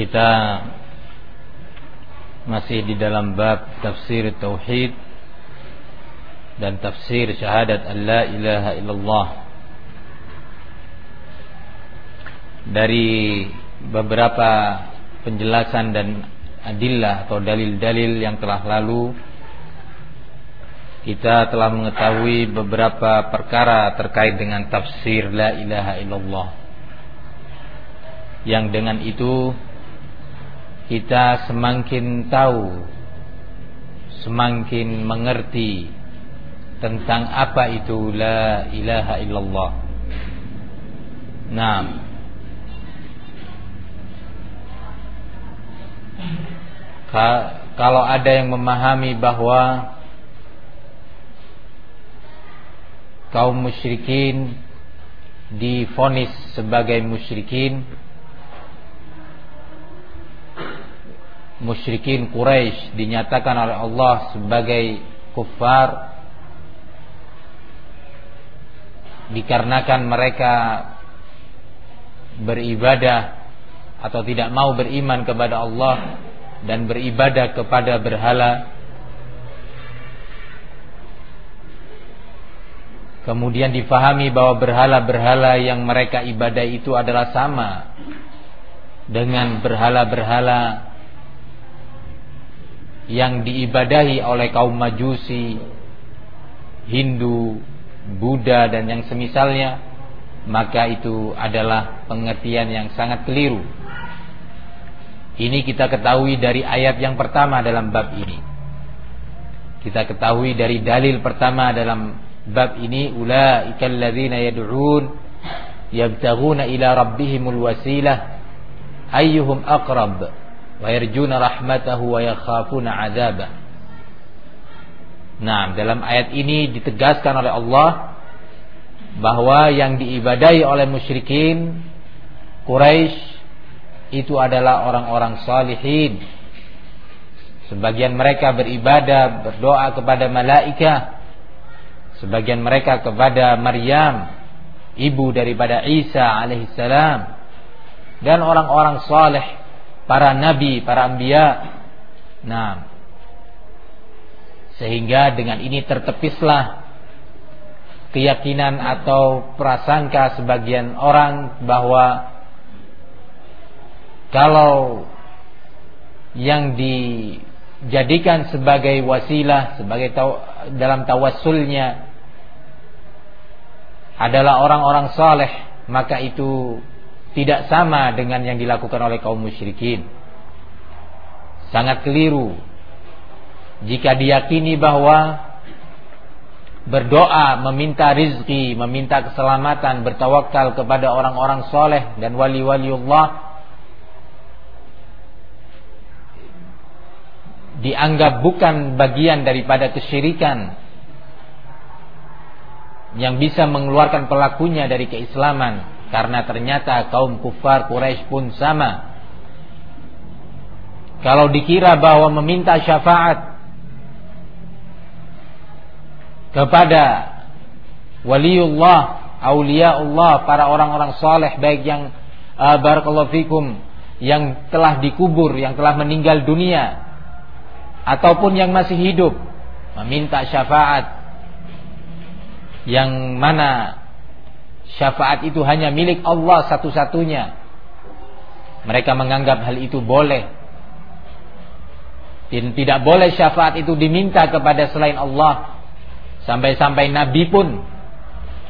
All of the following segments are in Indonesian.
Kita masih di dalam bab tafsir tauhid dan tafsir syahadat Allah ilaha illallah. Dari beberapa penjelasan dan adillah atau dalil-dalil yang telah lalu kita telah mengetahui beberapa perkara terkait dengan tafsir la ilaha illallah. Yang dengan itu kita semakin tahu semakin mengerti tentang apa itu la ilaha illallah. Nah, kalau ada yang memahami bahwa kaum musyrikin difonis sebagai musyrikin musyrikin Quraisy dinyatakan oleh Allah sebagai kufar dikarenakan mereka beribadah atau tidak mau beriman kepada Allah dan beribadah kepada berhala. Kemudian difahami bahwa berhala-berhala yang mereka ibadah itu adalah sama dengan berhala-berhala yang diibadahi oleh kaum Majusi, Hindu, Buddha dan yang semisalnya, maka itu adalah pengertian yang sangat keliru. Ini kita ketahui dari ayat yang pertama dalam bab ini. Kita ketahui dari dalil pertama dalam bab ini ulaikal ladzina yad'un yabtaghuna ila rabbihimul wasilah ayyuhum aqrab wa yarjuna rahmatahu wa yakhafuna. Nah, dalam ayat ini ditegaskan oleh Allah bahwa yang diibadahi oleh musyrikin Quraisy itu adalah orang-orang salihin. Sebagian mereka beribadah, berdoa kepada malaikat. Sebagian mereka kepada Maryam, ibu daripada Isa alaihissalam. Dan orang-orang saleh para nabi, para anbiya. Nah, sehingga dengan ini tertepislah keyakinan atau prasangka sebagian orang bahwa kalau yang dijadikan sebagai wasilah sebagai taw, dalam tawassulnya adalah orang-orang saleh maka itu tidak sama dengan yang dilakukan oleh kaum musyrikin. Sangat keliru jika diyakini bahwa berdoa, meminta rizki, meminta keselamatan, bertawakal kepada orang-orang soleh dan wali-wali Allah dianggap bukan bagian daripada kesyirikan yang bisa mengeluarkan pelakunya dari keislaman karena ternyata kaum kufar Quraisy pun sama. Kalau dikira bahwa meminta syafaat kepada waliullah, auliaullah, para orang-orang saleh baik yang uh, barakallahu fikum yang telah dikubur, yang telah meninggal dunia ataupun yang masih hidup meminta syafaat yang mana syafaat itu hanya milik Allah satu-satunya. Mereka menganggap hal itu boleh. Dan tidak boleh syafaat itu diminta kepada selain Allah. Sampai-sampai Nabi pun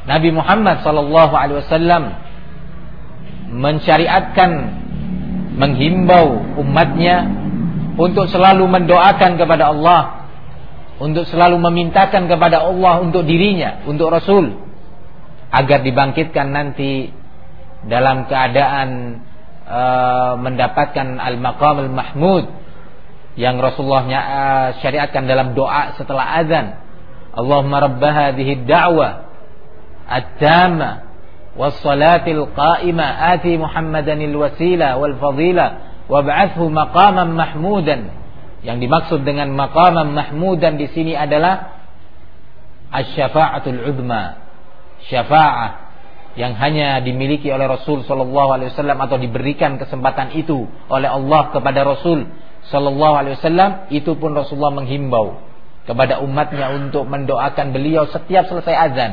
Nabi Muhammad wasallam mensyariatkan menghimbau umatnya untuk selalu mendoakan kepada Allah, untuk selalu memintakan kepada Allah untuk dirinya, untuk Rasul agar dibangkitkan nanti dalam keadaan uh, mendapatkan al-maqam al-mahmud yang Rasulullah uh, syariatkan dalam doa setelah azan. Allahumma rabb hadhihi ad-da'wah at-tamma was-salatil qa'imah ati Muhammadan al-wasila wal fadila wab'athhu maqaman mahmudan. Yang dimaksud dengan maqaman mahmudan di sini adalah asy-syafa'atul 'udma. Syafa'ah yang hanya dimiliki oleh Rasul sallallahu alaihi wasallam atau diberikan kesempatan itu oleh Allah kepada Rasul sallallahu alaihi wasallam itu pun Rasulullah menghimbau kepada umatnya untuk mendoakan beliau setiap selesai azan.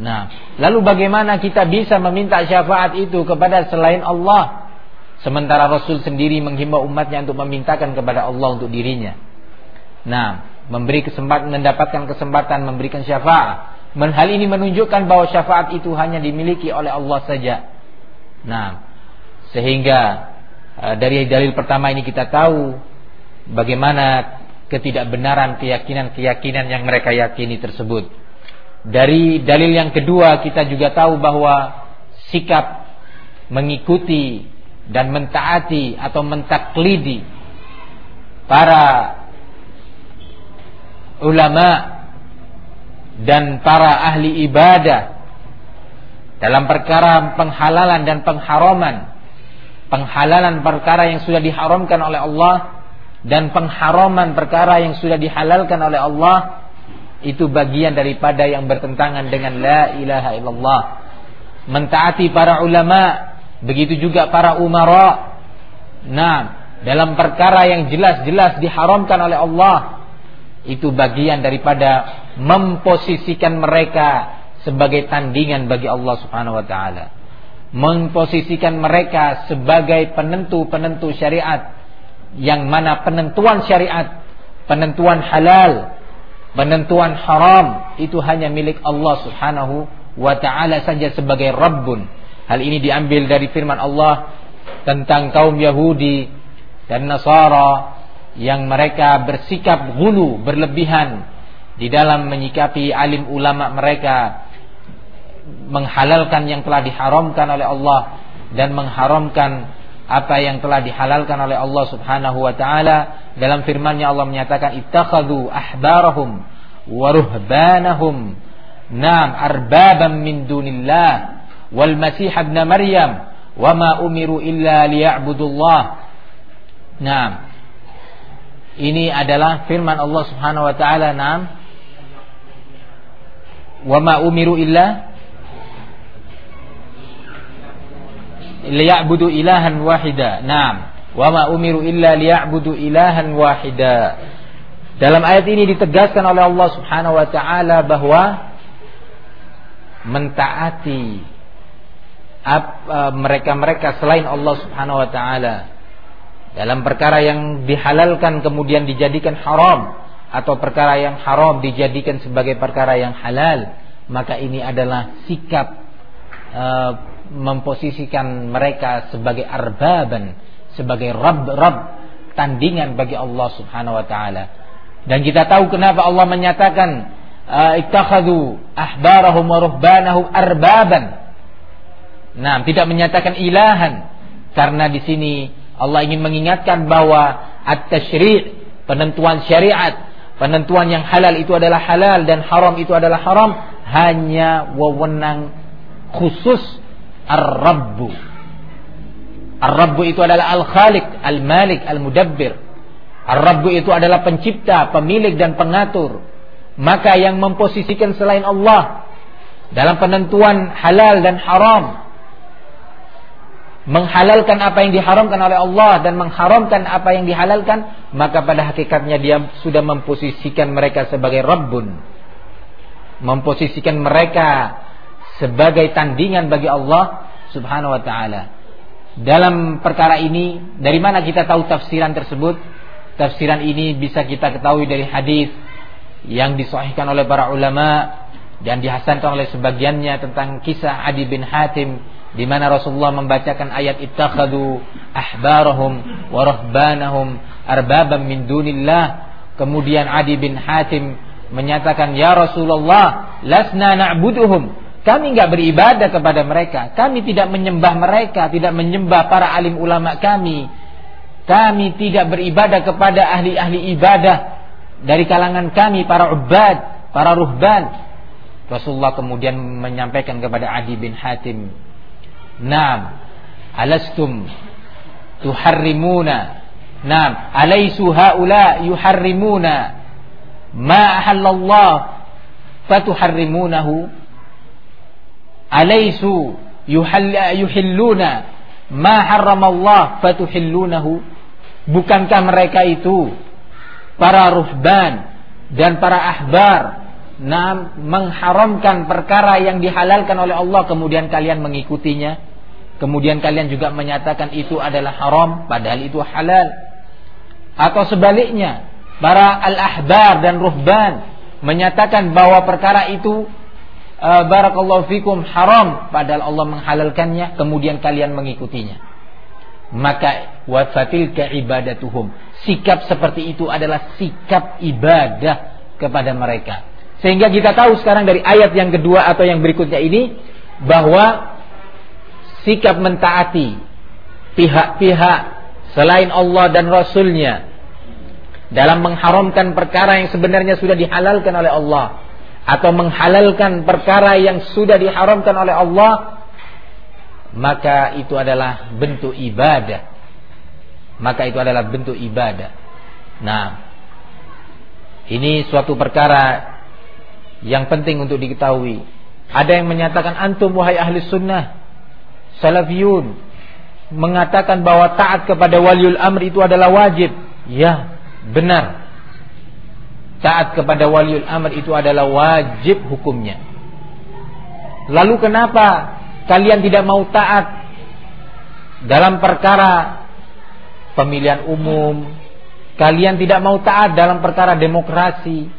Nah, lalu bagaimana kita bisa meminta syafaat itu kepada selain Allah? Sementara Rasul sendiri menghimbau umatnya untuk memintakan kepada Allah untuk dirinya. Nah, memberi kesempatan mendapatkan kesempatan memberikan syafaat. Hal ini menunjukkan bahwa syafaat itu hanya dimiliki oleh Allah saja. Nah, sehingga e, dari dalil pertama ini kita tahu bagaimana ketidakbenaran keyakinan-keyakinan yang mereka yakini tersebut. Dari dalil yang kedua kita juga tahu bahwa sikap mengikuti dan mentaati atau mentaklidi para ulama dan para ahli ibadah dalam perkara penghalalan dan pengharaman penghalalan perkara yang sudah diharamkan oleh Allah dan pengharaman perkara yang sudah dihalalkan oleh Allah itu bagian daripada yang bertentangan dengan la ilaha illallah mentaati para ulama Begitu juga para umara. Nah, dalam perkara yang jelas-jelas diharamkan oleh Allah, itu bagian daripada memposisikan mereka sebagai tandingan bagi Allah Subhanahu wa taala. Memposisikan mereka sebagai penentu-penentu syariat yang mana penentuan syariat, penentuan halal, penentuan haram itu hanya milik Allah Subhanahu wa taala saja sebagai Rabbun Hal ini diambil dari firman Allah tentang kaum Yahudi dan Nasara yang mereka bersikap gulu, berlebihan di dalam menyikapi alim ulama mereka menghalalkan yang telah diharamkan oleh Allah dan mengharamkan apa yang telah dihalalkan oleh Allah Subhanahu wa taala dalam firman-Nya Allah menyatakan ittakhadhu ahbarahum wa ruhbanahum nam arbaban min dunillah wal Masih ibn Maryam wa ma umiru illa liya'budullah. Nah, ini adalah firman Allah Subhanahu wa taala, "Naam." Wa ma umiru illa liya'budu ilahan wahida. Naam. Wa ma umiru illa liya'budu ilahan wahida. Dalam ayat ini ditegaskan oleh Allah Subhanahu wa taala bahwa mentaati Uh, mereka-mereka selain Allah Subhanahu wa taala dalam perkara yang dihalalkan kemudian dijadikan haram atau perkara yang haram dijadikan sebagai perkara yang halal maka ini adalah sikap uh, memposisikan mereka sebagai arbaban sebagai rabb-rabb tandingan bagi Allah Subhanahu wa taala. Dan kita tahu kenapa Allah menyatakan uh, ittakhadhu ahbarahum wa ruhbanahum arbaban. Nah, tidak menyatakan ilahan karena di sini Allah ingin mengingatkan bahwa at-tasyri' penentuan syariat, penentuan yang halal itu adalah halal dan haram itu adalah haram hanya wewenang khusus Ar-Rabbu. Ar-Rabbu itu adalah Al-Khaliq, Al-Malik, Al-Mudabbir. Ar-Rabbu itu adalah pencipta, pemilik dan pengatur. Maka yang memposisikan selain Allah dalam penentuan halal dan haram menghalalkan apa yang diharamkan oleh Allah dan mengharamkan apa yang dihalalkan, maka pada hakikatnya dia sudah memposisikan mereka sebagai Rabbun. Memposisikan mereka sebagai tandingan bagi Allah Subhanahu wa taala. Dalam perkara ini, dari mana kita tahu tafsiran tersebut? Tafsiran ini bisa kita ketahui dari hadis yang disahihkan oleh para ulama dan dihasankan oleh sebagiannya tentang kisah Adi bin Hatim di mana Rasulullah membacakan ayat ittakhadu ahbarahum wa rahbanahum arbaban min dunillah kemudian Adi bin Hatim menyatakan ya Rasulullah lasna na'buduhum Kami nggak beribadah kepada mereka. Kami tidak menyembah mereka, tidak menyembah para alim ulama kami. Kami tidak beribadah kepada ahli-ahli ibadah dari kalangan kami para ubad, para ruhban. Rasulullah kemudian menyampaikan kepada Adi bin Hatim, "Naam, alastum tuharrimuna. Naam, alaisu haula yuharrimuna? Ma ahallallah fatuharrimunahu? Alaisu yuhilluna? Ma harramallah fatuhillunahu? Bukankah mereka itu para ruhban dan para ahbar? Nah, mengharamkan perkara yang dihalalkan oleh Allah kemudian kalian mengikutinya kemudian kalian juga menyatakan itu adalah haram padahal itu halal. Atau sebaliknya para al-ahbar dan ruhban menyatakan bahwa perkara itu uh, barakallahu fikum haram padahal Allah menghalalkannya kemudian kalian mengikutinya. Maka wafatil ibadatuhum. Sikap seperti itu adalah sikap ibadah kepada mereka. Sehingga kita tahu sekarang dari ayat yang kedua atau yang berikutnya ini bahwa sikap mentaati pihak-pihak selain Allah dan Rasulnya dalam mengharamkan perkara yang sebenarnya sudah dihalalkan oleh Allah atau menghalalkan perkara yang sudah diharamkan oleh Allah maka itu adalah bentuk ibadah. Maka itu adalah bentuk ibadah. Nah ini suatu perkara yang penting untuk diketahui. Ada yang menyatakan antum wahai ahli sunnah salafiyun mengatakan bahwa taat kepada waliul amr itu adalah wajib. Ya, benar. Taat kepada waliul amr itu adalah wajib hukumnya. Lalu kenapa kalian tidak mau taat dalam perkara pemilihan umum? Kalian tidak mau taat dalam perkara demokrasi?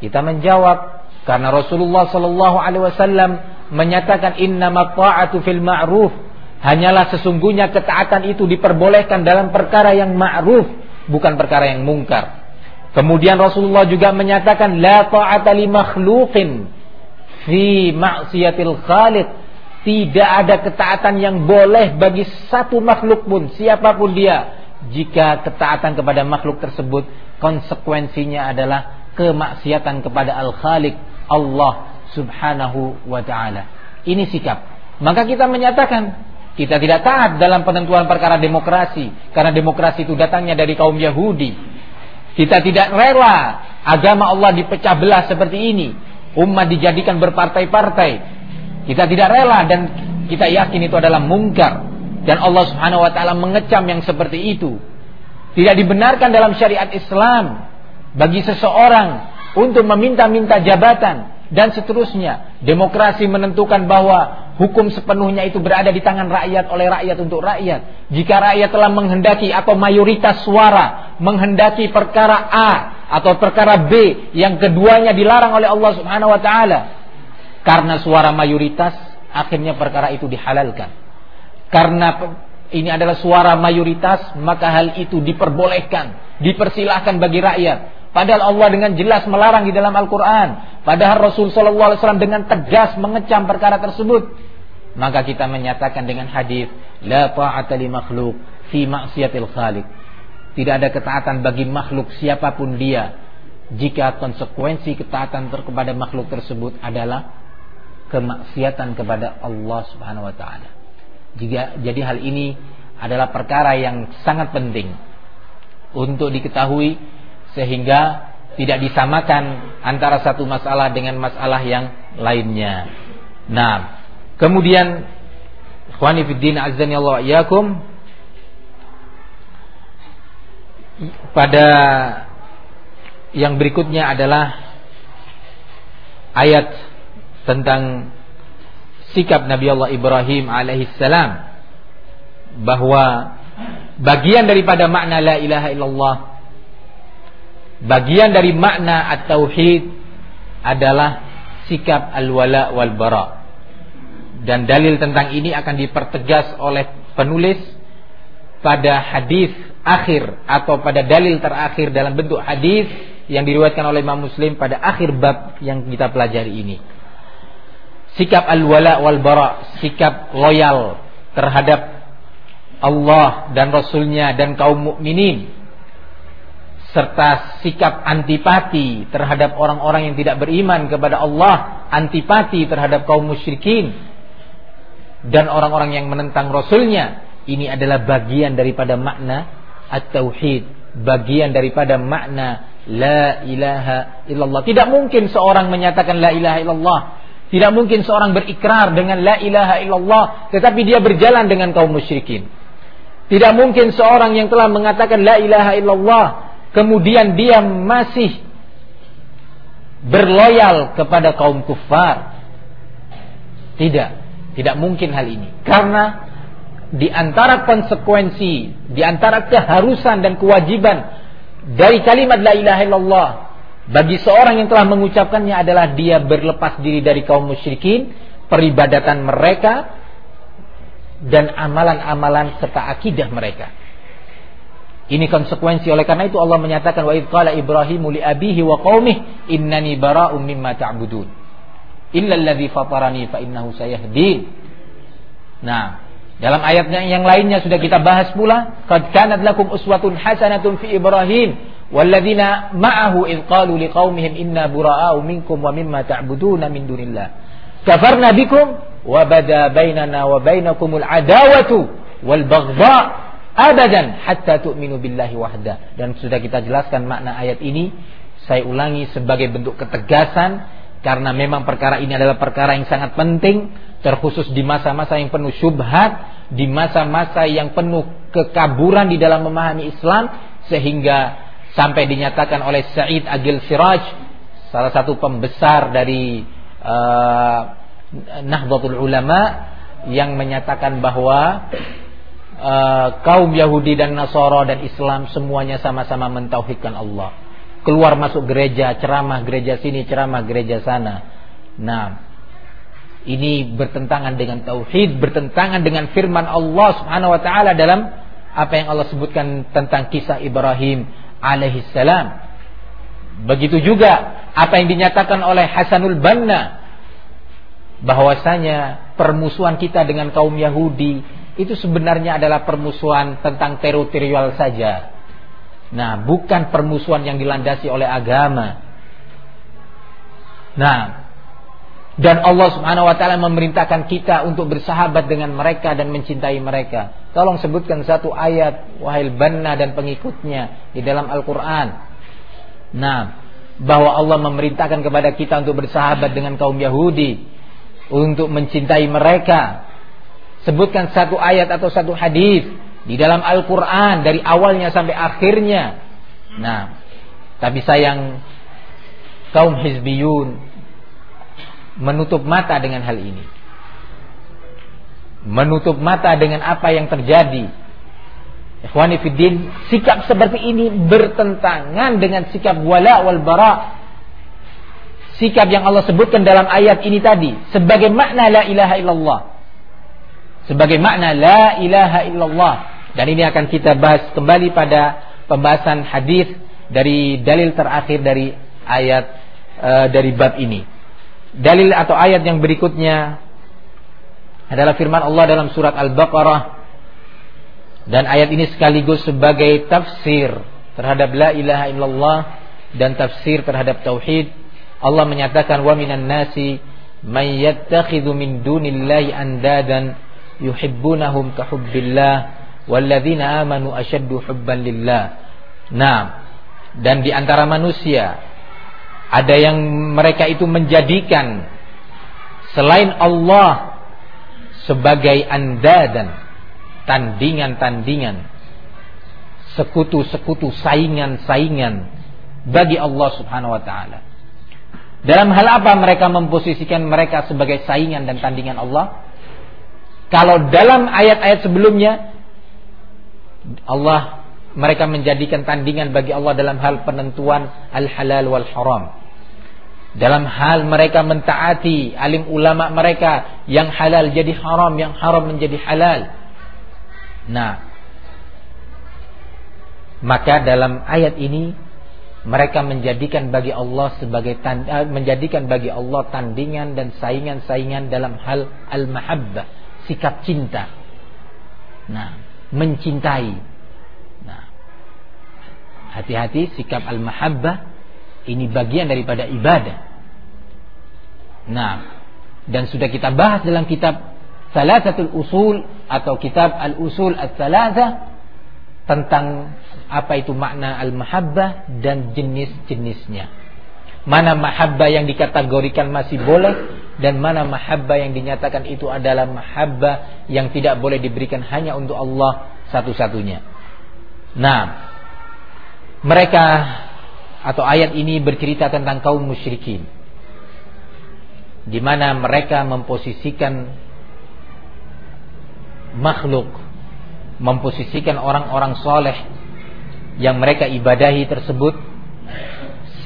Kita menjawab karena Rasulullah sallallahu alaihi wasallam menyatakan innama ta'atu fil ma'ruf Hanyalah sesungguhnya ketaatan itu diperbolehkan dalam perkara yang ma'ruf, bukan perkara yang mungkar. Kemudian Rasulullah juga menyatakan la ta'ata li fi ma'siyatil khaliq. Tidak ada ketaatan yang boleh bagi satu makhluk pun, siapa pun dia. Jika ketaatan kepada makhluk tersebut konsekuensinya adalah kemaksiatan kepada Al-Khaliq Allah Subhanahu wa taala. Ini sikap. Maka kita menyatakan kita tidak taat dalam penentuan perkara demokrasi karena demokrasi itu datangnya dari kaum Yahudi. Kita tidak rela agama Allah dipecah belah seperti ini. Umat dijadikan berpartai-partai. Kita tidak rela dan kita yakin itu adalah mungkar dan Allah Subhanahu wa taala mengecam yang seperti itu. Tidak dibenarkan dalam syariat Islam bagi seseorang untuk meminta-minta jabatan dan seterusnya. Demokrasi menentukan bahwa hukum sepenuhnya itu berada di tangan rakyat oleh rakyat untuk rakyat. Jika rakyat telah menghendaki atau mayoritas suara menghendaki perkara A atau perkara B yang keduanya dilarang oleh Allah Subhanahu wa taala karena suara mayoritas akhirnya perkara itu dihalalkan. Karena ini adalah suara mayoritas maka hal itu diperbolehkan, dipersilahkan bagi rakyat. Padahal Allah dengan jelas melarang di dalam Al-Quran. Padahal Rasul Sallallahu Alaihi Wasallam dengan tegas mengecam perkara tersebut maka kita menyatakan dengan hadis la ta'ata li makhluk fi maksiatil khaliq tidak ada ketaatan bagi makhluk siapa pun dia jika konsekuensi ketaatan kepada makhluk tersebut adalah kemaksiatan kepada Allah Subhanahu wa taala. Jika jadi hal ini adalah perkara yang sangat penting untuk diketahui sehingga tidak disamakan antara satu masalah dengan masalah yang lainnya. Nah, Kemudian Ikhwani fiddin Allah pada yang berikutnya adalah ayat tentang sikap Nabi Allah Ibrahim alaihissalam bahwa bagian daripada makna la ilaha illallah bagian dari makna at-tauhid adalah sikap al-wala wal bara dan dalil tentang ini akan dipertegas oleh penulis pada hadis akhir atau pada dalil terakhir dalam bentuk hadis yang diriwayatkan oleh Imam Muslim pada akhir bab yang kita pelajari ini. sikap al-wala wal bara, sikap loyal terhadap Allah dan Rasulnya dan kaum mukminin serta sikap antipati terhadap orang-orang yang tidak beriman kepada Allah, antipati terhadap kaum musyrikin dan orang-orang yang menentang Rasulnya. Ini adalah bagian daripada makna at-tauhid, bagian daripada makna la ilaha illallah. Tidak mungkin seorang menyatakan la ilaha illallah, tidak mungkin seorang berikrar dengan la ilaha illallah tetapi dia berjalan dengan kaum musyrikin. Tidak mungkin seorang yang telah mengatakan la ilaha illallah kemudian dia masih berloyal kepada kaum kufar. Tidak, tidak mungkin hal ini. Karena di antara konsekuensi, di antara keharusan dan kewajiban dari kalimat la ilaha illallah bagi seorang yang telah mengucapkannya adalah dia berlepas diri dari kaum musyrikin, peribadatan mereka dan amalan-amalan serta akidah mereka. Ini konsekuensi. Oleh karena itu Allah menyatakan wa idqala Ibrahimu li abihi wa qaumih innani bara'um mimma ta'budun. Illa alladhi fatarani fa innahu sayahdin. Nah, dalam ayatnya yang lainnya sudah kita bahas pula qad kanat lakum uswatun hasanatun fi Ibrahim walladzina ma'ahu id qalu liqaumihim inna bura'a'u minkum wa mimma ta'buduna min dunillah. Kafarna bikum wa bada bainana wa bainakumul adawatu wal baghdha abadan hatta tu'minu billahi wahda. Dan sudah kita jelaskan makna ayat ini. Saya ulangi sebagai bentuk ketegasan karena memang perkara ini adalah perkara yang sangat penting terkhusus di masa-masa yang penuh syubhat, di masa-masa yang penuh kekaburan di dalam memahami Islam sehingga sampai dinyatakan oleh Said Agil Siraj salah satu pembesar dari uh, Nahdlatul Ulama yang menyatakan bahwa uh, kaum Yahudi dan Nasara dan Islam semuanya sama-sama mentauhidkan Allah. Keluar masuk gereja, ceramah gereja sini, ceramah gereja sana. Nah, ini bertentangan dengan tauhid, bertentangan dengan firman Allah Subhanahu wa taala dalam apa yang Allah sebutkan tentang kisah Ibrahim alaihissalam. Begitu juga apa yang dinyatakan oleh Hasanul Banna bahwasanya permusuhan kita dengan kaum Yahudi itu sebenarnya adalah permusuhan tentang teritorial saja. Nah, bukan permusuhan yang dilandasi oleh agama. Nah, dan Allah Subhanahu wa taala memerintahkan kita untuk bersahabat dengan mereka dan mencintai mereka. Tolong sebutkan satu ayat wahai banna dan pengikutnya di dalam Al-Qur'an. Nah, bahwa Allah memerintahkan kepada kita untuk bersahabat dengan kaum Yahudi, untuk mencintai mereka, Sebutkan satu ayat atau satu hadis di dalam Al-Quran dari awalnya sampai akhirnya. Nah, tapi sayang kaum hizbiyun menutup mata dengan hal ini. Menutup mata dengan apa yang terjadi. Ikhwani fiddin, sikap seperti ini bertentangan dengan sikap wala wal bara. Sikap yang Allah sebutkan dalam ayat ini tadi sebagai makna la ilaha illallah sebagai makna la ilaha illallah dan ini akan kita bahas kembali pada pembahasan hadis dari dalil terakhir dari ayat uh, dari bab ini. Dalil atau ayat yang berikutnya adalah firman Allah dalam surat Al-Baqarah dan ayat ini sekaligus sebagai tafsir terhadap la ilaha illallah dan tafsir terhadap tauhid. Allah menyatakan wa minan nasi may yattakhidhu min dunillahi andadan yuhibbunahum kahubbillah walladzina amanu asyaddu hubban lillah. Nah, dan di antara manusia ada yang mereka itu menjadikan selain Allah sebagai andadan, tandingan-tandingan, sekutu-sekutu, saingan-saingan bagi Allah Subhanahu wa taala. Dalam hal apa mereka memposisikan mereka sebagai saingan dan tandingan Allah? Kalau dalam ayat-ayat sebelumnya Allah mereka menjadikan tandingan bagi Allah dalam hal penentuan al-halal wal haram. Dalam hal mereka mentaati alim ulama mereka yang halal jadi haram, yang haram menjadi halal. Nah, maka dalam ayat ini mereka menjadikan bagi Allah sebagai tanda, eh, menjadikan bagi Allah tandingan dan saingan-saingan dalam hal al-mahabbah, sikap cinta. Nah, mencintai. Nah, hati-hati sikap al-mahabbah ini bagian daripada ibadah. Nah, dan sudah kita bahas dalam kitab Salasatul Usul atau kitab Al-Usul Al-Salasa tentang apa itu makna al-mahabbah dan jenis-jenisnya. Mana mahabbah yang dikategorikan masih boleh dan mana mahabbah yang dinyatakan itu adalah mahabbah yang tidak boleh diberikan hanya untuk Allah satu-satunya. Nah, mereka atau ayat ini bercerita tentang kaum musyrikin di mana mereka memposisikan makhluk memposisikan orang-orang soleh yang mereka ibadahi tersebut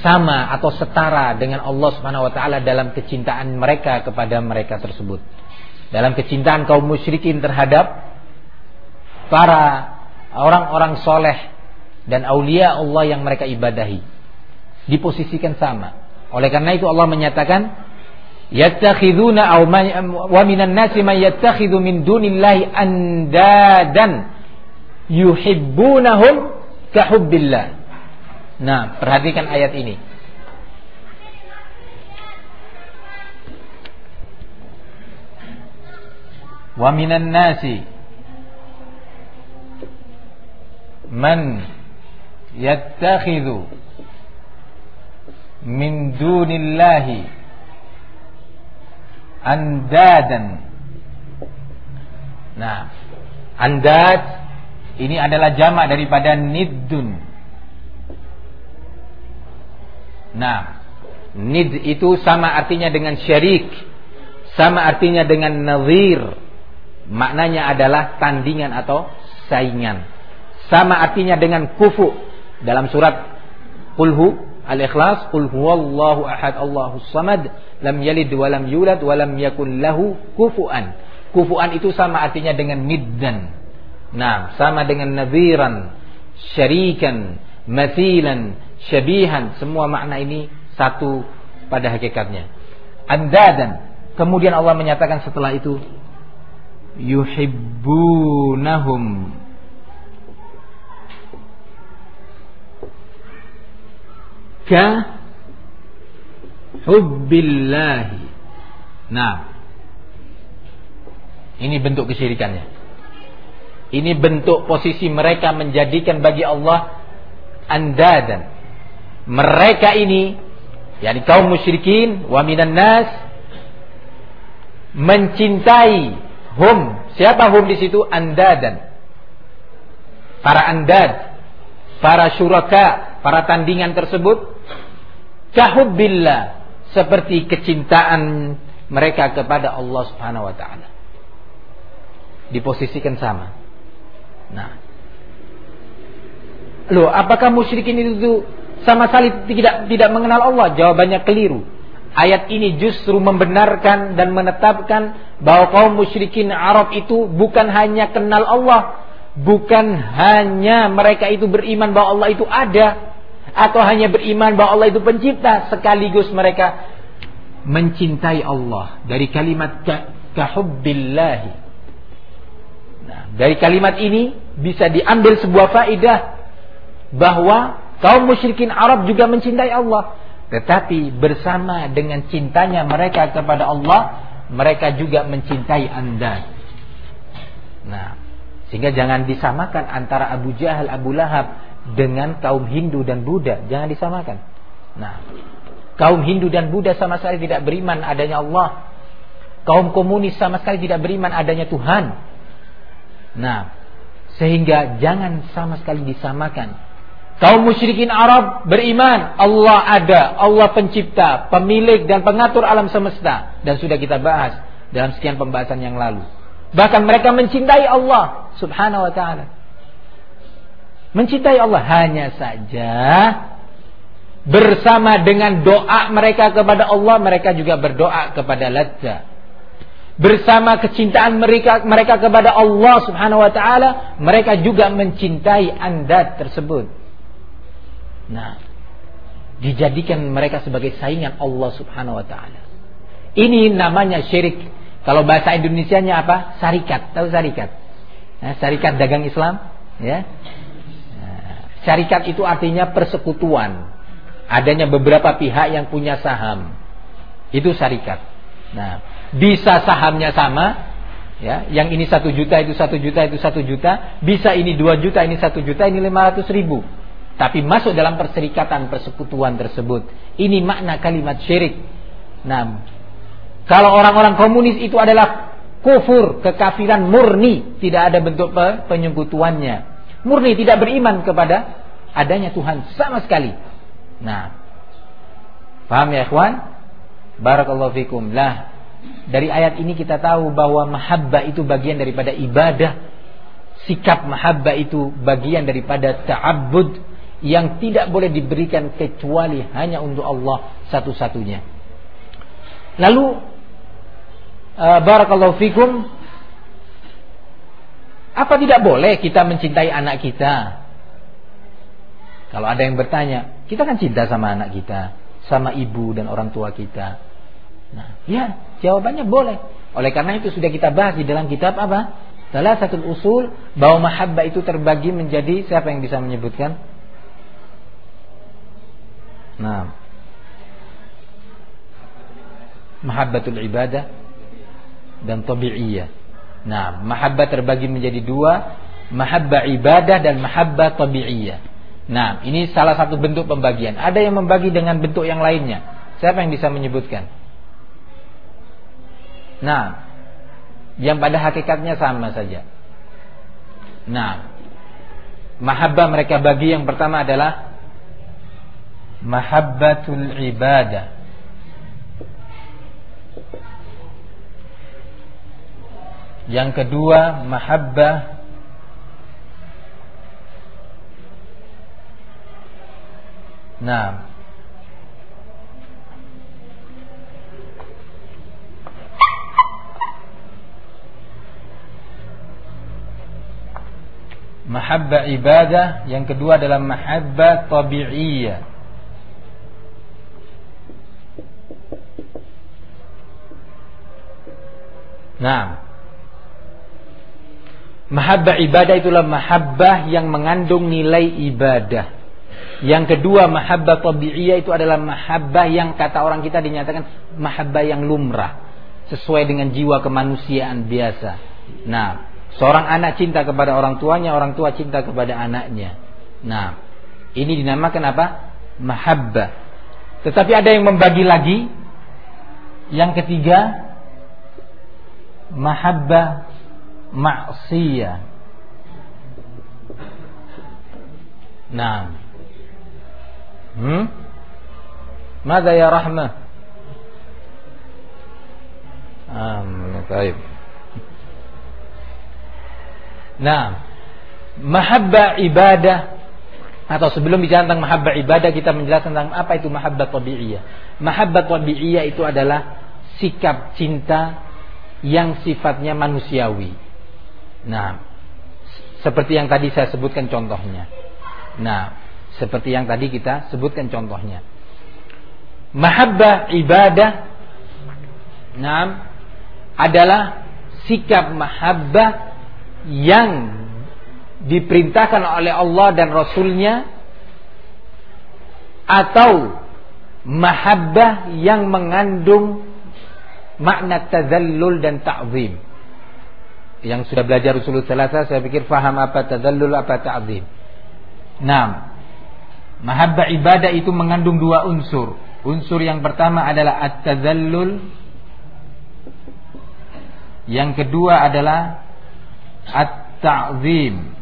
sama atau setara dengan Allah Subhanahu wa taala dalam kecintaan mereka kepada mereka tersebut. Dalam kecintaan kaum musyrikin terhadap para orang-orang soleh dan aulia Allah yang mereka ibadahi diposisikan sama. Oleh karena itu Allah menyatakan yattakhiduna aw wa minan nasi man yattakhidhu min dunillahi andadan yuhibbunahum kahubbillah. Nah, perhatikan ayat ini. Wa minan nasi man yattakhidhu min dunillahi andadan. Nah, andad ini adalah jamak daripada niddun. Nah, nid itu sama artinya dengan syarik, sama artinya dengan nazir. Maknanya adalah tandingan atau saingan. Sama artinya dengan kufu dalam surat Qulhu Al-Ikhlas Qul huwallahu ahad Allahu samad lam yalid wa lam yulad wa lam yakul lahu kufuan. Kufuan itu sama artinya dengan niddan. Nah, sama dengan nadhiran, syarikan, mathilan, syabihan, semua makna ini satu pada hakikatnya. Andadan. Kemudian Allah menyatakan setelah itu yuhibbunahum ka hubbillahi. Nah, ini bentuk kesyirikannya. Ini bentuk posisi mereka menjadikan bagi Allah andadan. Mereka ini yakni kaum musyrikin wa minan nas mencintai hum. Siapa hum di situ? Andadan. Para andad, para syuraka, para tandingan tersebut kahubbillah seperti kecintaan mereka kepada Allah Subhanahu wa taala. Diposisikan sama. Nah, Loh, apakah musyrikin itu sama sekali tidak tidak mengenal Allah? Jawabannya keliru. Ayat ini justru membenarkan dan menetapkan bahwa kaum musyrikin Arab itu bukan hanya kenal Allah, bukan hanya mereka itu beriman bahwa Allah itu ada, atau hanya beriman bahwa Allah itu pencipta, sekaligus mereka mencintai Allah dari kalimat kahubbillahi. Nah, dari kalimat ini bisa diambil sebuah faidah bahwa kaum musyrikin Arab juga mencintai Allah. Tetapi bersama dengan cintanya mereka kepada Allah, mereka juga mencintai Anda. Nah, sehingga jangan disamakan antara Abu Jahal, Abu Lahab dengan kaum Hindu dan Buddha. Jangan disamakan. Nah, kaum Hindu dan Buddha sama sekali tidak beriman adanya Allah. Kaum komunis sama sekali tidak beriman adanya Tuhan. Nah, sehingga jangan sama sekali disamakan Kaum musyrikin Arab beriman Allah ada, Allah pencipta, pemilik dan pengatur alam semesta dan sudah kita bahas dalam sekian pembahasan yang lalu. Bahkan mereka mencintai Allah Subhanahu wa taala. Mencintai Allah hanya saja bersama dengan doa mereka kepada Allah, mereka juga berdoa kepada Ladza. Bersama kecintaan mereka mereka kepada Allah Subhanahu wa taala, mereka juga mencintai andat tersebut. Nah, dijadikan mereka sebagai saingan Allah Subhanahu wa taala. Ini namanya syirik. Kalau bahasa Indonesianya apa? Sarikat. Tahu sarikat? Nah, sarikat dagang Islam, ya. Nah, syarikat itu artinya persekutuan. Adanya beberapa pihak yang punya saham. Itu syarikat. Nah, bisa sahamnya sama, ya, yang ini satu juta itu satu juta itu satu juta, bisa ini dua juta ini satu juta ini lima ratus ribu. Tapi masuk dalam perserikatan persekutuan tersebut. Ini makna kalimat syirik. Nah, kalau orang-orang komunis itu adalah kufur, kekafiran murni, tidak ada bentuk penyekutuannya. Murni tidak beriman kepada adanya Tuhan sama sekali. Nah, paham ya ikhwan? Barakallahu fikum. Lah, dari ayat ini kita tahu bahwa mahabbah itu bagian daripada ibadah. Sikap mahabbah itu bagian daripada ta'abbud yang tidak boleh diberikan kecuali hanya untuk Allah satu-satunya. Lalu uh, barakallahu fikum apa tidak boleh kita mencintai anak kita? Kalau ada yang bertanya, kita kan cinta sama anak kita, sama ibu dan orang tua kita. Nah, ya, jawabannya boleh. Oleh karena itu sudah kita bahas di dalam kitab apa? Salah satu usul bahwa mahabbah itu terbagi menjadi siapa yang bisa menyebutkan? Nah. Mahabbatul ibadah dan tabi'iyah. Nah, mahabbah terbagi menjadi dua, mahabbah ibadah dan mahabbah tabi'iyah. Nah, ini salah satu bentuk pembagian. Ada yang membagi dengan bentuk yang lainnya. Siapa yang bisa menyebutkan? Nah, yang pada hakikatnya sama saja. Nah, mahabbah mereka bagi yang pertama adalah mahabbatul ibadah. Yang kedua, mahabbah Nah, mahabbah ibadah, yang kedua adalah mahabbah tabi'iyah. Nah, mahabbah ibadah itulah mahabbah yang mengandung nilai ibadah. Yang kedua mahabbah tabi'iyah itu adalah mahabbah yang kata orang kita dinyatakan mahabbah yang lumrah. Sesuai dengan jiwa kemanusiaan biasa. Nah, Seorang anak cinta kepada orang tuanya, orang tua cinta kepada anaknya. Nah, ini dinamakan apa? Mahabbah. Tetapi ada yang membagi lagi. Yang ketiga, mahabbah maksiyah. Nah. Hmm? Mada ya rahmah? Um, baik. Nah, mahabbah ibadah atau sebelum bicara tentang mahabbah ibadah kita menjelaskan tentang apa itu mahabbah tabi'iyah. Mahabbah tabi'iyah itu adalah sikap cinta yang sifatnya manusiawi. Nah, seperti yang tadi saya sebutkan contohnya. Nah, seperti yang tadi kita sebutkan contohnya. Mahabbah ibadah nah, adalah sikap mahabbah yang diperintahkan oleh Allah dan Rasulnya atau mahabbah yang mengandung makna tazallul dan ta'zim. Yang sudah belajar Rasulullah Salasa saya pikir faham apa tazallul apa ta'zim. Nah mahabbah ibadah itu mengandung dua unsur. Unsur yang pertama adalah at-tazallul. Yang kedua adalah at-ta'zim.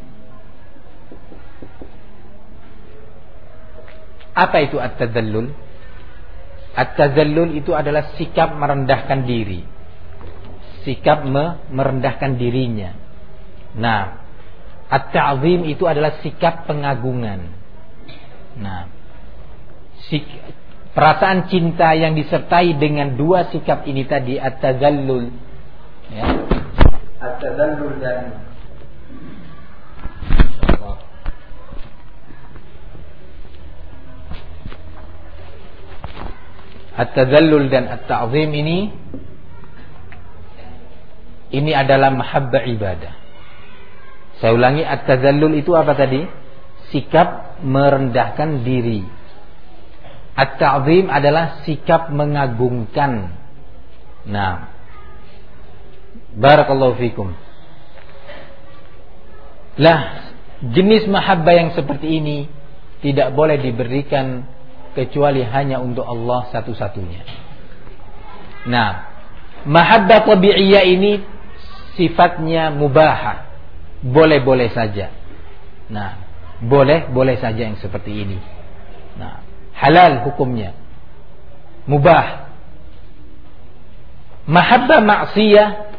Apa itu at-tadallul? At-tadallul itu adalah sikap merendahkan diri. Sikap me merendahkan dirinya. Nah, at-ta'zim itu adalah sikap pengagungan. Nah, sik perasaan cinta yang disertai dengan dua sikap ini tadi at-tadallul ya at-tadallul dan At-tadallul dan at-ta'zim ini ini adalah mahabbah ibadah. Saya ulangi at-tadallul itu apa tadi? Sikap merendahkan diri. At-ta'zim adalah sikap mengagungkan. Nah, barakallahu fikum. Lah, jenis mahabbah yang seperti ini tidak boleh diberikan kecuali hanya untuk Allah satu-satunya. Nah, mahabbah tabi'iyah ini sifatnya mubahah. Boleh-boleh saja. Nah, boleh-boleh saja yang seperti ini. Nah, halal hukumnya. Mubah. Mahabbah maksiyah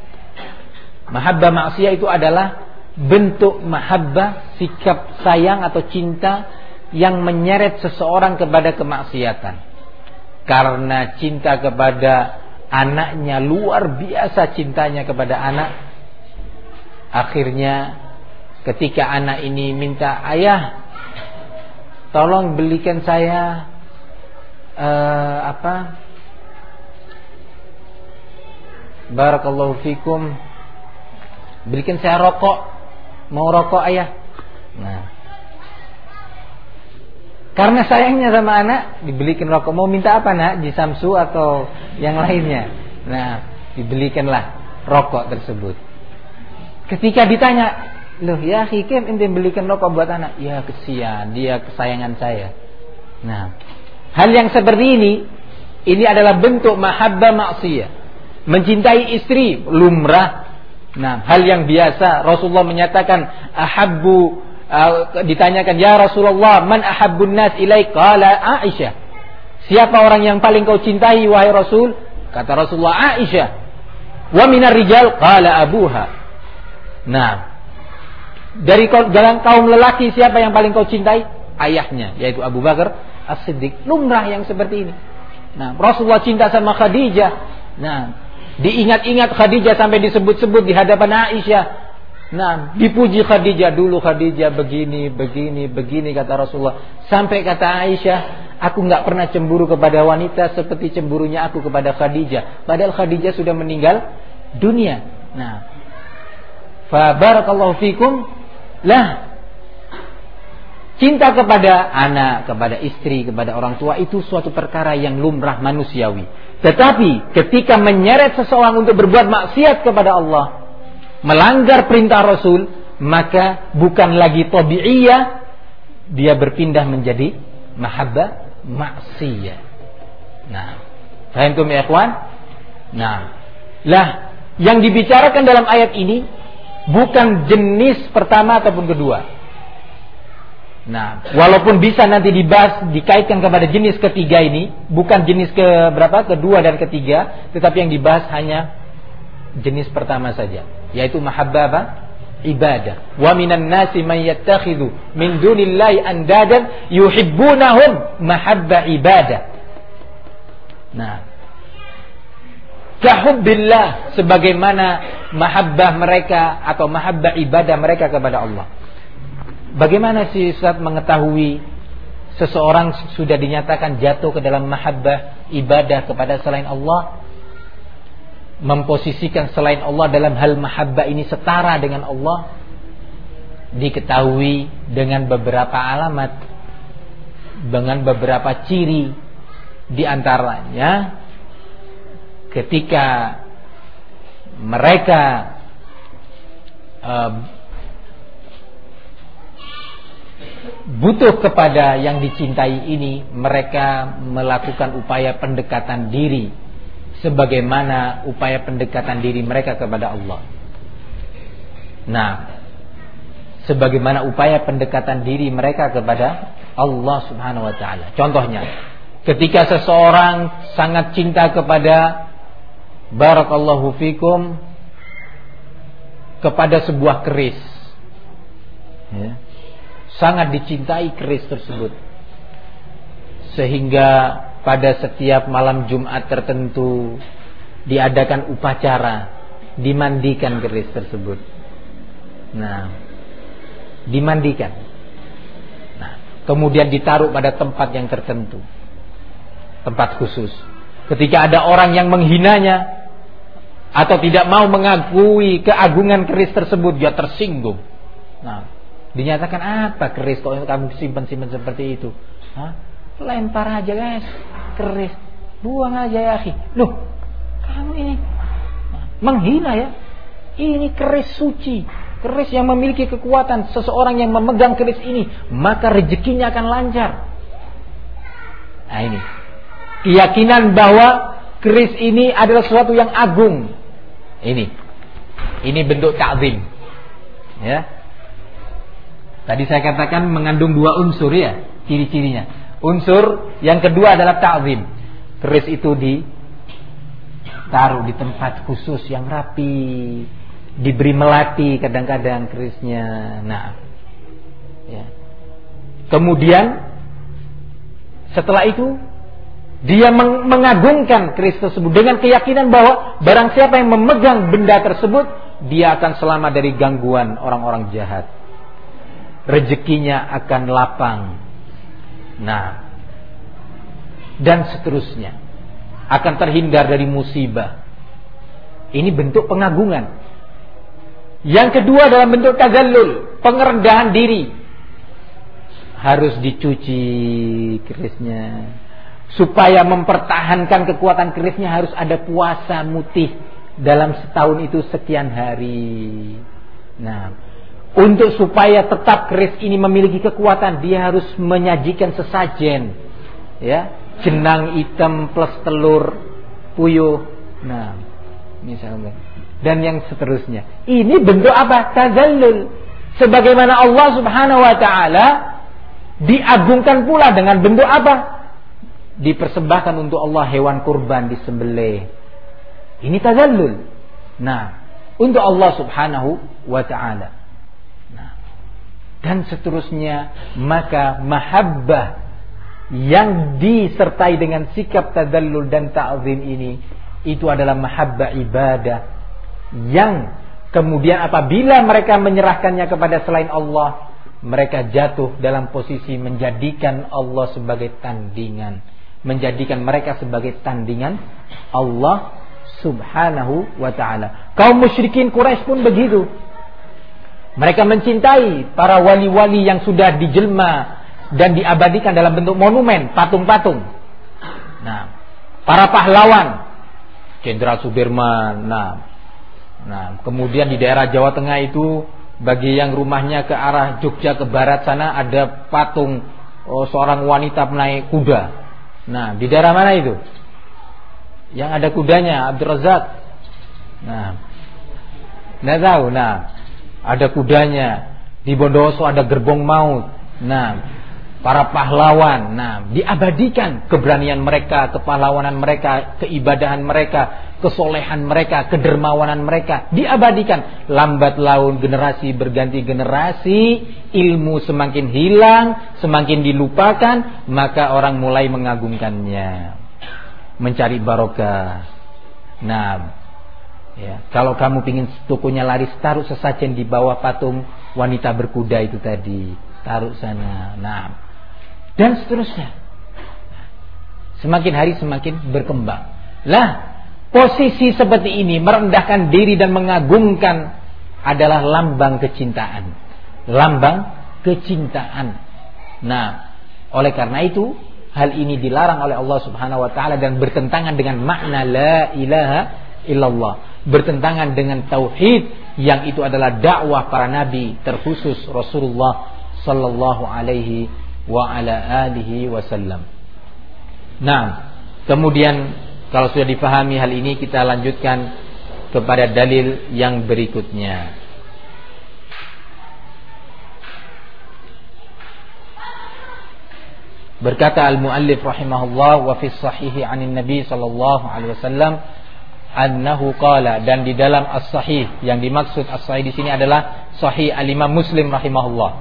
Mahabbah maksiyah itu adalah bentuk mahabbah, sikap sayang atau cinta yang menyeret seseorang kepada kemaksiatan. Karena cinta kepada anaknya luar biasa cintanya kepada anak. Akhirnya ketika anak ini minta, "Ayah, tolong belikan saya uh, apa? Barakallahu fikum. Belikan saya rokok Mau rokok ayah. Nah. Karena sayangnya sama anak, dibelikan rokok. Mau minta apa nak? Di Samsu atau yang lainnya? Nah, dibelikanlah rokok tersebut. Ketika ditanya, loh ya Hikim ente belikan rokok buat anak. Ya kesian, dia kesayangan saya. Nah, hal yang seperti ini, ini adalah bentuk mahabbah maksiyah. Mencintai istri lumrah Nah, hal yang biasa Rasulullah menyatakan ahabbu ditanyakan ya Rasulullah man ahabbun nas ilaik qala Aisyah. Siapa orang yang paling kau cintai wahai Rasul? Kata Rasulullah Aisyah. Wa minar rijal qala abuha. Nah, dari dalam kaum lelaki siapa yang paling kau cintai? Ayahnya yaitu Abu Bakar As-Siddiq. Lumrah yang seperti ini. Nah, Rasulullah cinta sama Khadijah. Nah, Diingat-ingat Khadijah sampai disebut-sebut di hadapan Aisyah. Nah, dipuji Khadijah dulu Khadijah begini, begini, begini kata Rasulullah. Sampai kata Aisyah, aku nggak pernah cemburu kepada wanita seperti cemburunya aku kepada Khadijah. Padahal Khadijah sudah meninggal dunia. Nah, fa barakallahu fikum. Lah, cinta kepada anak, kepada istri, kepada orang tua itu suatu perkara yang lumrah manusiawi. Tetapi ketika menyeret seseorang untuk berbuat maksiat kepada Allah, melanggar perintah Rasul, maka bukan lagi tabi'iyah, dia berpindah menjadi mahabbah maksiyah. Nah, paham ya ikhwan? Nah, lah yang dibicarakan dalam ayat ini bukan jenis pertama ataupun kedua. Nah, walaupun bisa nanti dibahas dikaitkan kepada jenis ketiga ini, bukan jenis ke berapa, kedua dan ketiga, tetapi yang dibahas hanya jenis pertama saja, yaitu mahabbah ibadah. Wa minan nasi man yattakhidhu min dunillahi andadan yuhibbunahum mahabbah ibadah. Nah, kahubbillah sebagaimana mahabbah mereka atau mahabbah ibadah mereka kepada Allah. Bagaimana si Ustaz mengetahui seseorang sudah dinyatakan jatuh ke dalam mahabbah ibadah kepada selain Allah? Memposisikan selain Allah dalam hal mahabbah ini setara dengan Allah? Diketahui dengan beberapa alamat, dengan beberapa ciri di antaranya ketika mereka uh, butuh kepada yang dicintai ini mereka melakukan upaya pendekatan diri sebagaimana upaya pendekatan diri mereka kepada Allah. Nah, sebagaimana upaya pendekatan diri mereka kepada Allah Subhanahu wa taala. Contohnya, ketika seseorang sangat cinta kepada barakallahu fikum kepada sebuah keris. Ya sangat dicintai keris tersebut. Sehingga pada setiap malam Jumat tertentu diadakan upacara, dimandikan keris tersebut. Nah, dimandikan. Nah, kemudian ditaruh pada tempat yang tertentu. Tempat khusus. Ketika ada orang yang menghinanya atau tidak mau mengakui keagungan keris tersebut, dia tersinggung. Nah, dinyatakan apa keris kok kamu simpan-simpan seperti itu? Hah? Lempar aja guys, keris. Buang aja ya, akhi. Loh, kamu ini menghina ya. Ini keris suci, keris yang memiliki kekuatan. Seseorang yang memegang keris ini, maka rezekinya akan lancar. Nah ini, keyakinan bahwa keris ini adalah sesuatu yang agung. Ini, ini bentuk ta'zim. Ya. Tadi saya katakan mengandung dua unsur ya, ciri-cirinya. Unsur yang kedua adalah ta'zim. Keris itu di taruh di tempat khusus yang rapi, diberi melati kadang-kadang kerisnya. Nah, ya. Kemudian setelah itu dia meng mengagungkan keris tersebut dengan keyakinan bahwa barang siapa yang memegang benda tersebut dia akan selamat dari gangguan orang-orang jahat. Rezekinya akan lapang. Nah, dan seterusnya akan terhindar dari musibah. Ini bentuk pengagungan. Yang kedua dalam bentuk tazallul, pengerendahan diri. Harus dicuci kerisnya. Supaya mempertahankan kekuatan kerisnya harus ada puasa mutih dalam setahun itu sekian hari. Nah, untuk supaya tetap keris ini memiliki kekuatan, dia harus menyajikan sesajen. Ya, jenang hitam plus telur puyuh. Nah, misalnya. Dan yang seterusnya. Ini bentuk apa? Tazallul. Sebagaimana Allah Subhanahu wa taala diagungkan pula dengan bentuk apa? Dipersembahkan untuk Allah hewan kurban disembelih. Ini tazallul. Nah, untuk Allah Subhanahu wa taala. Dan seterusnya maka mahabbah yang disertai dengan sikap tadallul dan ta'zim ini itu adalah mahabbah ibadah yang kemudian apabila mereka menyerahkannya kepada selain Allah mereka jatuh dalam posisi menjadikan Allah sebagai tandingan. Menjadikan mereka sebagai tandingan Allah subhanahu wa ta'ala. Kaum musyrikin Quraisy pun begitu mereka mencintai para wali-wali yang sudah dijelma dan diabadikan dalam bentuk monumen, patung-patung. Nah, para pahlawan, Jenderal Sudirman, nah, nah, kemudian di daerah Jawa Tengah itu bagi yang rumahnya ke arah Jogja ke barat sana ada patung oh, seorang wanita naik kuda. Nah, di daerah mana itu? Yang ada kudanya Abdul Razak. Nah, nggak tahu. Nah, ada kudanya. Di Bondowoso ada gerbong maut. Nah, para pahlawan. Nah, diabadikan keberanian mereka, kepahlawanan mereka, keibadahan mereka, kesolehan mereka, kedermawanan mereka. Diabadikan. Lambat laun generasi berganti generasi, ilmu semakin hilang, semakin dilupakan, maka orang mulai mengagungkannya. Mencari barokah. Nah, ya, kalau kamu ingin tokonya laris, taruh sesajen di bawah patung wanita berkuda itu tadi. Taruh sana. Nah, dan seterusnya. Semakin hari semakin berkembang. Lah, posisi seperti ini merendahkan diri dan mengagungkan adalah lambang kecintaan. Lambang kecintaan. Nah, oleh karena itu hal ini dilarang oleh Allah Subhanahu wa taala dan bertentangan dengan makna la ilaha illallah. Bertentangan dengan tauhid yang itu adalah dakwah para nabi terkhusus Rasulullah sallallahu alaihi wa ala alihi wasallam. Nah, kemudian kalau sudah dipahami hal ini kita lanjutkan kepada dalil yang berikutnya. Berkata al-muallif rahimahullah wa fi sahihi 'anin nabi sallallahu alaihi wasallam annahu qala dan di dalam as-sahih yang dimaksud as-sahih di sini adalah sahih al-Imam Muslim rahimahullah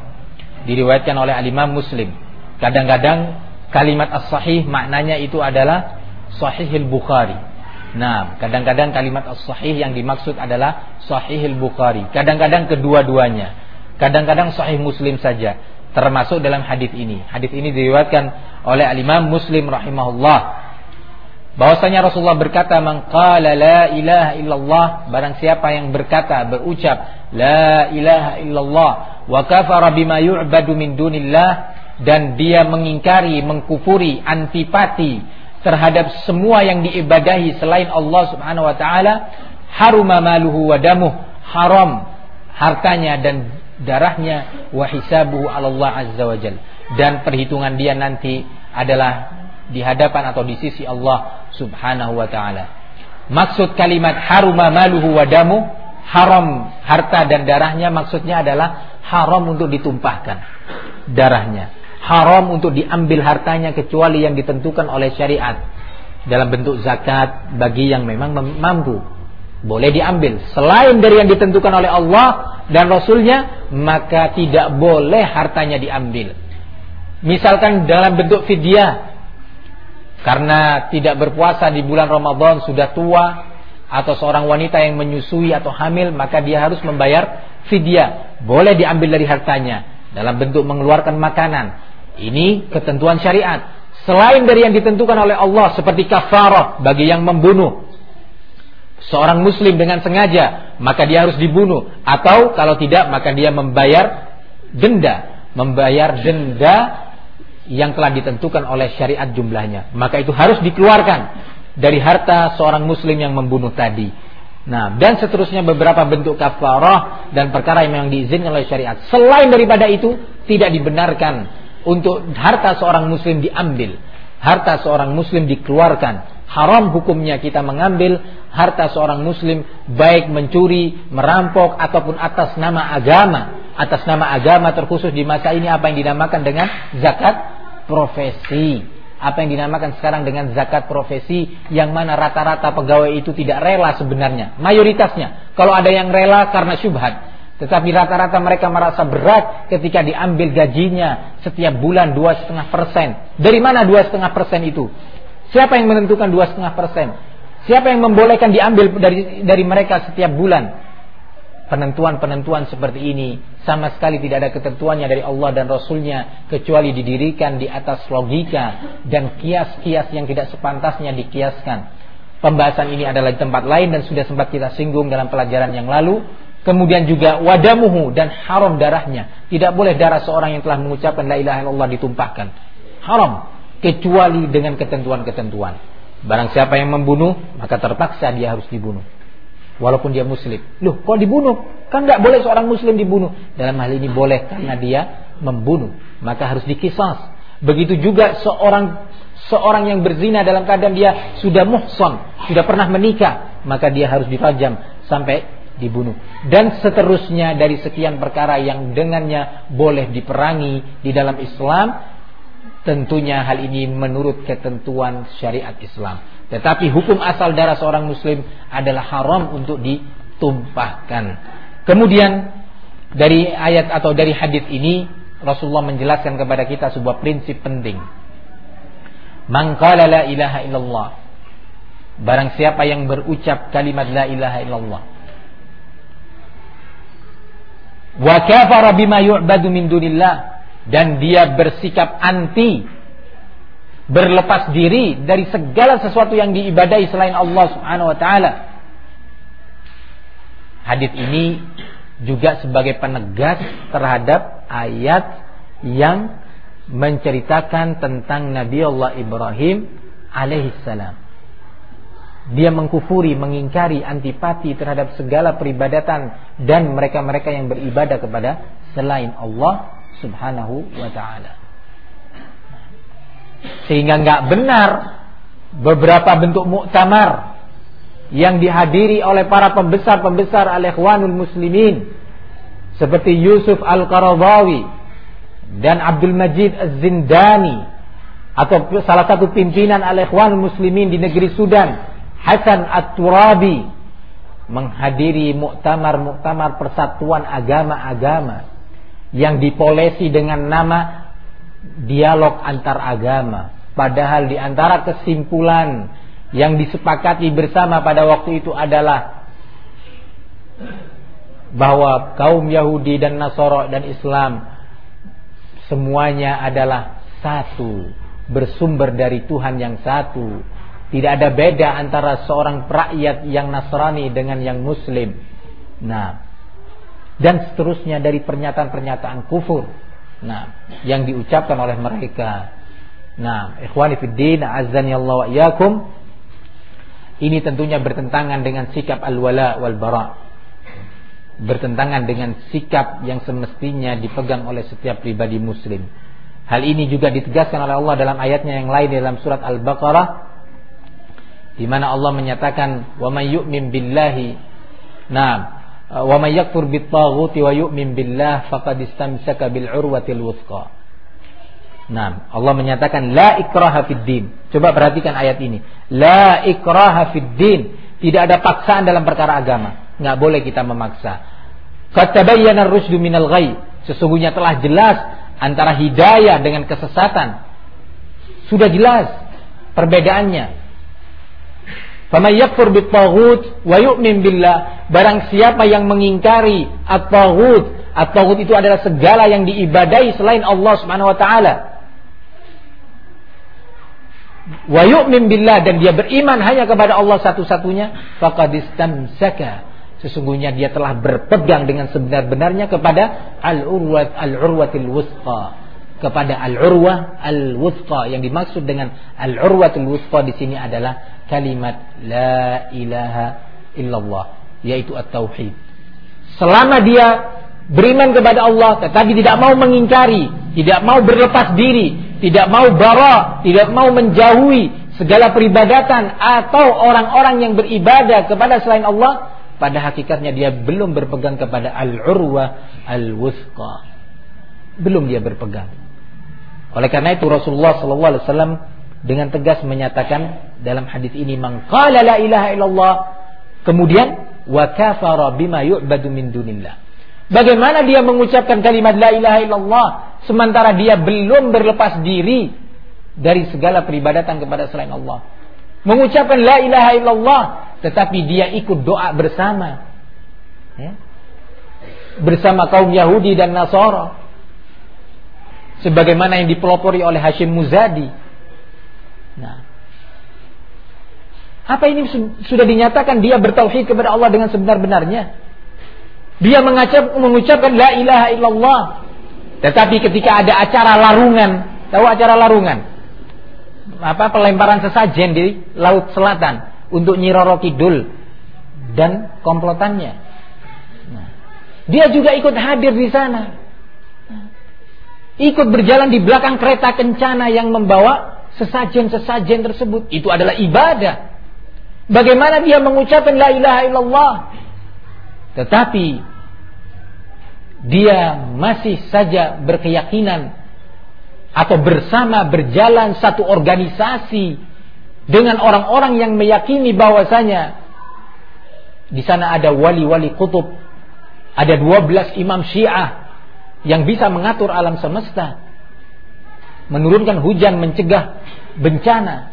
diriwayatkan oleh al-Imam Muslim. Kadang-kadang kalimat as-sahih maknanya itu adalah sahihil Bukhari. Nah, kadang-kadang kalimat as-sahih yang dimaksud adalah sahihil Bukhari. Kadang-kadang kedua-duanya. Kadang-kadang sahih Muslim saja. Termasuk dalam hadis ini. Hadis ini diriwayatkan oleh al-Imam Muslim rahimahullah. Bahwasanya Rasulullah berkata man qala la ilaha illallah barang siapa yang berkata berucap la ilaha illallah wa kafara bima yu'badu min dunillah dan dia mengingkari mengkufuri antipati terhadap semua yang diibadahi selain Allah Subhanahu wa taala haruma maluhu wa damuh haram hartanya dan darahnya wa hisabuhu Allah azza wa dan perhitungan dia nanti adalah di hadapan atau di sisi Allah Subhanahu wa taala. Maksud kalimat haruma maluhu wa damu haram harta dan darahnya maksudnya adalah haram untuk ditumpahkan darahnya. Haram untuk diambil hartanya kecuali yang ditentukan oleh syariat dalam bentuk zakat bagi yang memang mampu. Boleh diambil selain dari yang ditentukan oleh Allah dan Rasulnya maka tidak boleh hartanya diambil. Misalkan dalam bentuk fidyah karena tidak berpuasa di bulan Ramadan sudah tua atau seorang wanita yang menyusui atau hamil maka dia harus membayar fidyah. Boleh diambil dari hartanya dalam bentuk mengeluarkan makanan. Ini ketentuan syariat. Selain dari yang ditentukan oleh Allah seperti kafarah bagi yang membunuh. Seorang muslim dengan sengaja maka dia harus dibunuh. Atau kalau tidak maka dia membayar denda. Membayar denda yang telah ditentukan oleh syariat jumlahnya. Maka itu harus dikeluarkan dari harta seorang muslim yang membunuh tadi. Nah, dan seterusnya beberapa bentuk kafarah dan perkara yang memang diizinkan oleh syariat. Selain daripada itu, tidak dibenarkan untuk harta seorang muslim diambil. Harta seorang muslim dikeluarkan. Haram hukumnya kita mengambil harta seorang muslim baik mencuri, merampok ataupun atas nama agama. Atas nama agama terkhusus di masa ini apa yang dinamakan dengan zakat profesi. Apa yang dinamakan sekarang dengan zakat profesi yang mana rata-rata pegawai itu tidak rela sebenarnya. Mayoritasnya. Kalau ada yang rela karena syubhat. Tetapi rata-rata mereka merasa berat ketika diambil gajinya setiap bulan dua setengah persen. Dari mana dua setengah persen itu? Siapa yang menentukan dua setengah persen? Siapa yang membolehkan diambil dari dari mereka setiap bulan? Penentuan-penentuan seperti ini sama sekali tidak ada ketentuannya dari Allah dan Rasulnya kecuali didirikan di atas logika dan kias-kias yang tidak sepantasnya dikiaskan. Pembahasan ini adalah di tempat lain dan sudah sempat kita singgung dalam pelajaran yang lalu. Kemudian juga wadamuhu dan haram darahnya. Tidak boleh darah seorang yang telah mengucapkan la ilaha illallah ditumpahkan. Haram kecuali dengan ketentuan-ketentuan. Barang siapa yang membunuh maka terpaksa dia harus dibunuh walaupun dia muslim. Loh, kok dibunuh? Kan nggak boleh seorang muslim dibunuh. Dalam hal ini boleh karena dia membunuh, maka harus dikisas. Begitu juga seorang seorang yang berzina dalam keadaan dia sudah muhson, sudah pernah menikah, maka dia harus dirajam sampai dibunuh. Dan seterusnya dari sekian perkara yang dengannya boleh diperangi di dalam Islam, tentunya hal ini menurut ketentuan syariat Islam. Tetapi hukum asal darah seorang muslim adalah haram untuk ditumpahkan. Kemudian dari ayat atau dari hadis ini Rasulullah menjelaskan kepada kita sebuah prinsip penting. Man qala la ilaha illallah. Barang siapa yang berucap kalimat la ilaha illallah. Wa kafara bima yu'badu min dunillah dan dia bersikap anti berlepas diri dari segala sesuatu yang diibadahi selain Allah Subhanahu wa taala. Hadis ini juga sebagai penegas terhadap ayat yang menceritakan tentang Nabi Allah Ibrahim alaihissalam. Dia mengkufuri, mengingkari, antipati terhadap segala peribadatan dan mereka-mereka yang beribadah kepada selain Allah Subhanahu wa taala. Sehingga nggak benar beberapa bentuk muktamar yang dihadiri oleh para pembesar-pembesar al-ikhwanul muslimin seperti Yusuf Al-Qaradawi dan Abdul Majid Az-Zindani atau salah satu pimpinan al-ikhwanul muslimin di negeri Sudan Hasan At-Turabi menghadiri muktamar-muktamar persatuan agama-agama yang dipolesi dengan nama dialog antar agama. Padahal di antara kesimpulan yang disepakati bersama pada waktu itu adalah bahwa kaum Yahudi dan Nasoro dan Islam semuanya adalah satu, bersumber dari Tuhan yang satu. Tidak ada beda antara seorang rakyat yang Nasrani dengan yang Muslim. Nah, dan seterusnya dari pernyataan-pernyataan kufur. Nah, yang diucapkan oleh mereka. Nah, ikhwani fiddin, azani Allah wa. Ini tentunya bertentangan dengan sikap al-wala wal bara. Bertentangan dengan sikap yang semestinya dipegang oleh setiap pribadi muslim. Hal ini juga ditegaskan oleh Allah dalam ayatnya yang lain dalam surat Al-Baqarah di mana Allah menyatakan wa may yu'min billahi nah wa may yakfur bit taghuti wa yu'min billah faqad istamsaka bil urwatil wuthqa Nah, Allah menyatakan la ikraha fid. Coba perhatikan ayat ini. La ikraha fid. Tidak ada paksaan dalam perkara agama. Enggak boleh kita memaksa. Minal. Sesungguhnya telah jelas antara hidayah dengan kesesatan. Sudah jelas perbedaannya. Faman yakfur bit-taghut wa yu'min billah, barang siapa yang mengingkari at-taghut, at-taghut itu adalah segala yang diibadai selain Allah Subhanahu wa taala. Wa yu'min billah dan dia beriman hanya kepada Allah satu-satunya, faqad istamsaka sesungguhnya dia telah berpegang dengan sebenar-benarnya kepada al-urwat al-urwatil wusqa kepada al-urwah al-wusqa yang dimaksud dengan al-urwatul wusqa di sini adalah kalimat la ilaha illallah yaitu at-tauhid. Selama dia beriman kepada Allah tetapi tidak mau mengingkari, tidak mau berlepas diri, tidak mau bara, tidak mau menjauhi segala peribadatan atau orang-orang yang beribadah kepada selain Allah, pada hakikatnya dia belum berpegang kepada al-urwah al-wusqa. Belum dia berpegang. Oleh karena itu Rasulullah sallallahu alaihi wasallam dengan tegas menyatakan dalam hadis ini man qala la ilaha illallah kemudian wa kafara bima yu'badu min dunillah. Bagaimana dia mengucapkan kalimat la ilaha illallah sementara dia belum berlepas diri dari segala peribadatan kepada selain Allah. Mengucapkan la ilaha illallah tetapi dia ikut doa bersama. Ya. Bersama kaum Yahudi dan Nasara. Sebagaimana yang dipelopori oleh Hashim Muzadi Nah, apa ini sudah dinyatakan dia bertauhid kepada Allah dengan sebenar-benarnya? Dia mengucap, mengucapkan la ilaha illallah. Tetapi ketika ada acara larungan, tahu acara larungan? Apa pelemparan sesajen di laut selatan untuk Nyiroro Kidul dan komplotannya. Nah, dia juga ikut hadir di sana. Ikut berjalan di belakang kereta kencana yang membawa sesajen-sesajen tersebut. Itu adalah ibadah. Bagaimana dia mengucapkan la ilaha illallah? Tetapi dia masih saja berkeyakinan atau bersama berjalan satu organisasi dengan orang-orang yang meyakini bahwasanya di sana ada wali-wali kutub, ada 12 imam Syiah yang bisa mengatur alam semesta menurunkan hujan, mencegah bencana.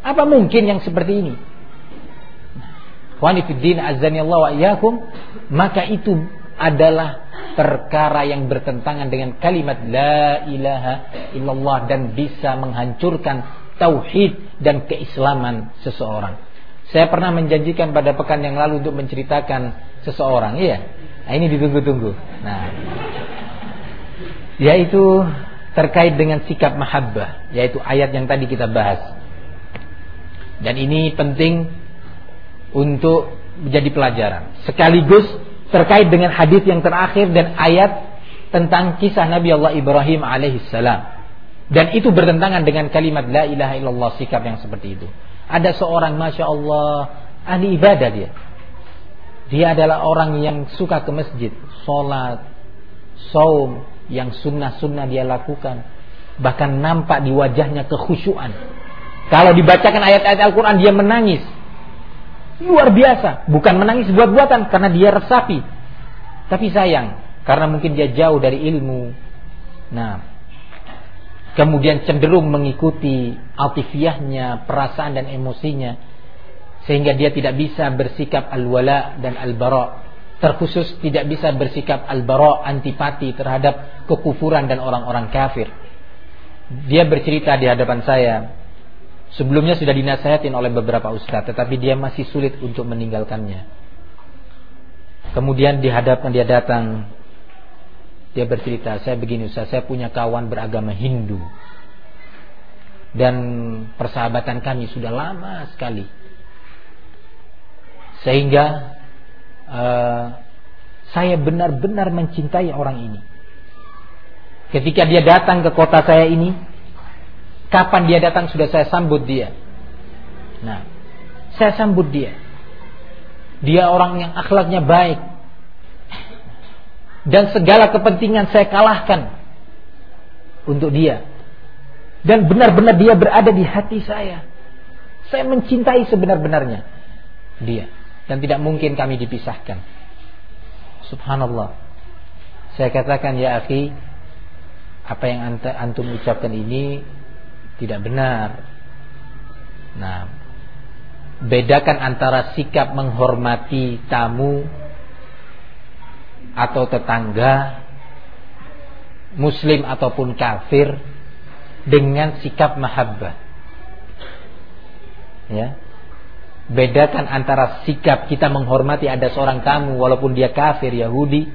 Apa mungkin yang seperti ini? Maka itu adalah perkara yang bertentangan dengan kalimat la ilaha illallah dan bisa menghancurkan tauhid dan keislaman seseorang. Saya pernah menjanjikan pada pekan yang lalu untuk menceritakan seseorang, iya. Nah, ini ditunggu-tunggu. Nah, yaitu terkait dengan sikap mahabbah yaitu ayat yang tadi kita bahas. Dan ini penting untuk menjadi pelajaran. Sekaligus terkait dengan hadis yang terakhir dan ayat tentang kisah Nabi Allah Ibrahim alaihissalam. Dan itu bertentangan dengan kalimat la ilaha illallah sikap yang seperti itu. Ada seorang masya Allah ahli ibadah dia. Dia adalah orang yang suka ke masjid, sholat, saum, yang sunnah-sunnah dia lakukan. Bahkan nampak di wajahnya kekhusyuan. Kalau dibacakan ayat-ayat Al-Quran dia menangis. Luar biasa. Bukan menangis buat-buatan karena dia resapi. Tapi sayang. Karena mungkin dia jauh dari ilmu. Nah. Kemudian cenderung mengikuti altifiyahnya, perasaan dan emosinya. Sehingga dia tidak bisa bersikap al-wala dan al-bara terkhusus tidak bisa bersikap al-bara antipati terhadap kekufuran dan orang-orang kafir. Dia bercerita di hadapan saya Sebelumnya sudah dinasihatin oleh beberapa ustaz, tetapi dia masih sulit untuk meninggalkannya. Kemudian dihadapkan dia datang, dia bercerita, saya begini Ustaz, saya punya kawan beragama Hindu. Dan persahabatan kami sudah lama sekali. Sehingga uh, saya benar-benar mencintai orang ini. Ketika dia datang ke kota saya ini, kapan dia datang sudah saya sambut dia. Nah, saya sambut dia. Dia orang yang akhlaknya baik. Dan segala kepentingan saya kalahkan untuk dia. Dan benar-benar dia berada di hati saya. Saya mencintai sebenar-benarnya dia. Dan tidak mungkin kami dipisahkan. Subhanallah. Saya katakan ya akhi, apa yang antum ucapkan ini tidak benar. Nah, bedakan antara sikap menghormati tamu atau tetangga muslim ataupun kafir dengan sikap mahabbah. Ya. Bedakan antara sikap kita menghormati ada seorang tamu walaupun dia kafir Yahudi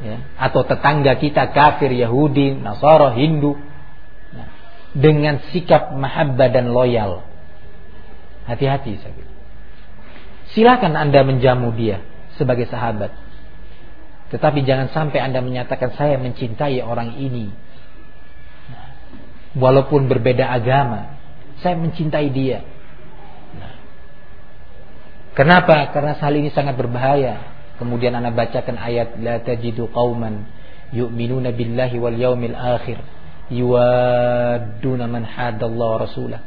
ya, atau tetangga kita kafir Yahudi, Nasara, Hindu ya, dengan sikap mahabbah dan loyal. Hati-hati saya Silakan Anda menjamu dia sebagai sahabat. Tetapi jangan sampai Anda menyatakan saya mencintai orang ini. Nah, walaupun berbeda agama, saya mencintai dia. Kenapa? Karena hal ini sangat berbahaya. Kemudian anak bacakan ayat la tajidu qauman yu'minuna billahi wal yaumil akhir yuwadduna man hadallahu rasulah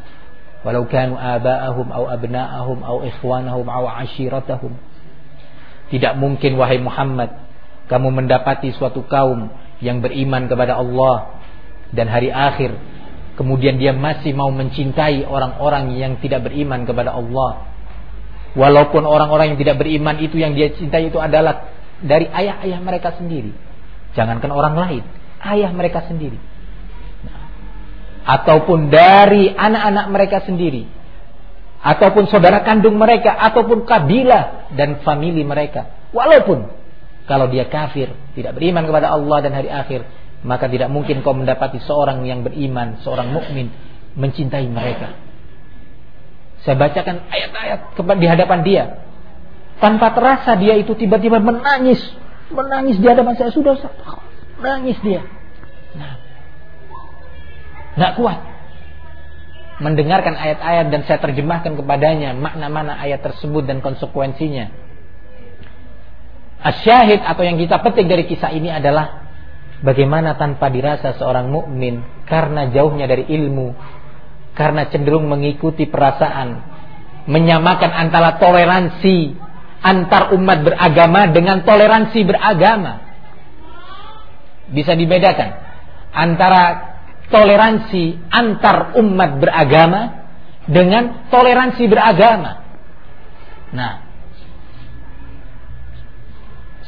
walau kanu aba'ahum aw abna'ahum aw ikhwanahum aw ashiratahum tidak mungkin wahai Muhammad kamu mendapati suatu kaum yang beriman kepada Allah dan hari akhir kemudian dia masih mau mencintai orang-orang yang tidak beriman kepada Allah Walaupun orang-orang yang tidak beriman itu yang dia cintai itu adalah dari ayah-ayah mereka sendiri. Jangankan orang lain, ayah mereka sendiri. Ataupun dari anak-anak mereka sendiri. Ataupun saudara kandung mereka, ataupun kabilah dan famili mereka. Walaupun kalau dia kafir, tidak beriman kepada Allah dan hari akhir, maka tidak mungkin kau mendapati seorang yang beriman, seorang mukmin mencintai mereka. Saya bacakan ayat-ayat di hadapan dia. Tanpa terasa dia itu tiba-tiba menangis. Menangis di hadapan saya. Sudah menangis dia. Nah. Nggak kuat. Mendengarkan ayat-ayat dan saya terjemahkan kepadanya makna mana ayat tersebut dan konsekuensinya. Asyahid atau yang kita petik dari kisah ini adalah bagaimana tanpa dirasa seorang mukmin karena jauhnya dari ilmu karena cenderung mengikuti perasaan, menyamakan antara toleransi antar umat beragama dengan toleransi beragama. Bisa dibedakan antara toleransi antar umat beragama dengan toleransi beragama. Nah,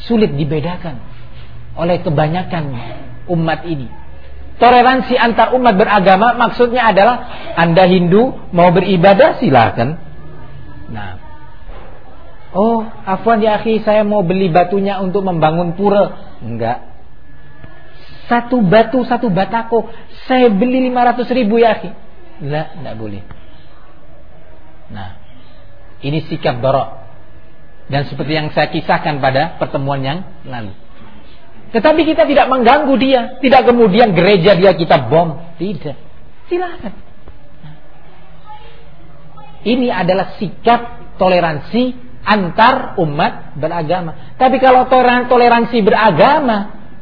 sulit dibedakan oleh kebanyakan umat ini. Toleransi antar umat beragama maksudnya adalah Anda Hindu mau beribadah silahkan. Nah. Oh, afwan ya akhi, saya mau beli batunya untuk membangun pura. Enggak. Satu batu, satu batako. Saya beli 500 ribu ya akhi. Enggak, enggak boleh. Nah, ini sikap barok. Dan seperti yang saya kisahkan pada pertemuan yang lalu. Tetapi kita tidak mengganggu dia. Tidak kemudian gereja dia kita bom. Tidak. Silakan. Ini adalah sikap toleransi antar umat beragama. Tapi kalau toleransi beragama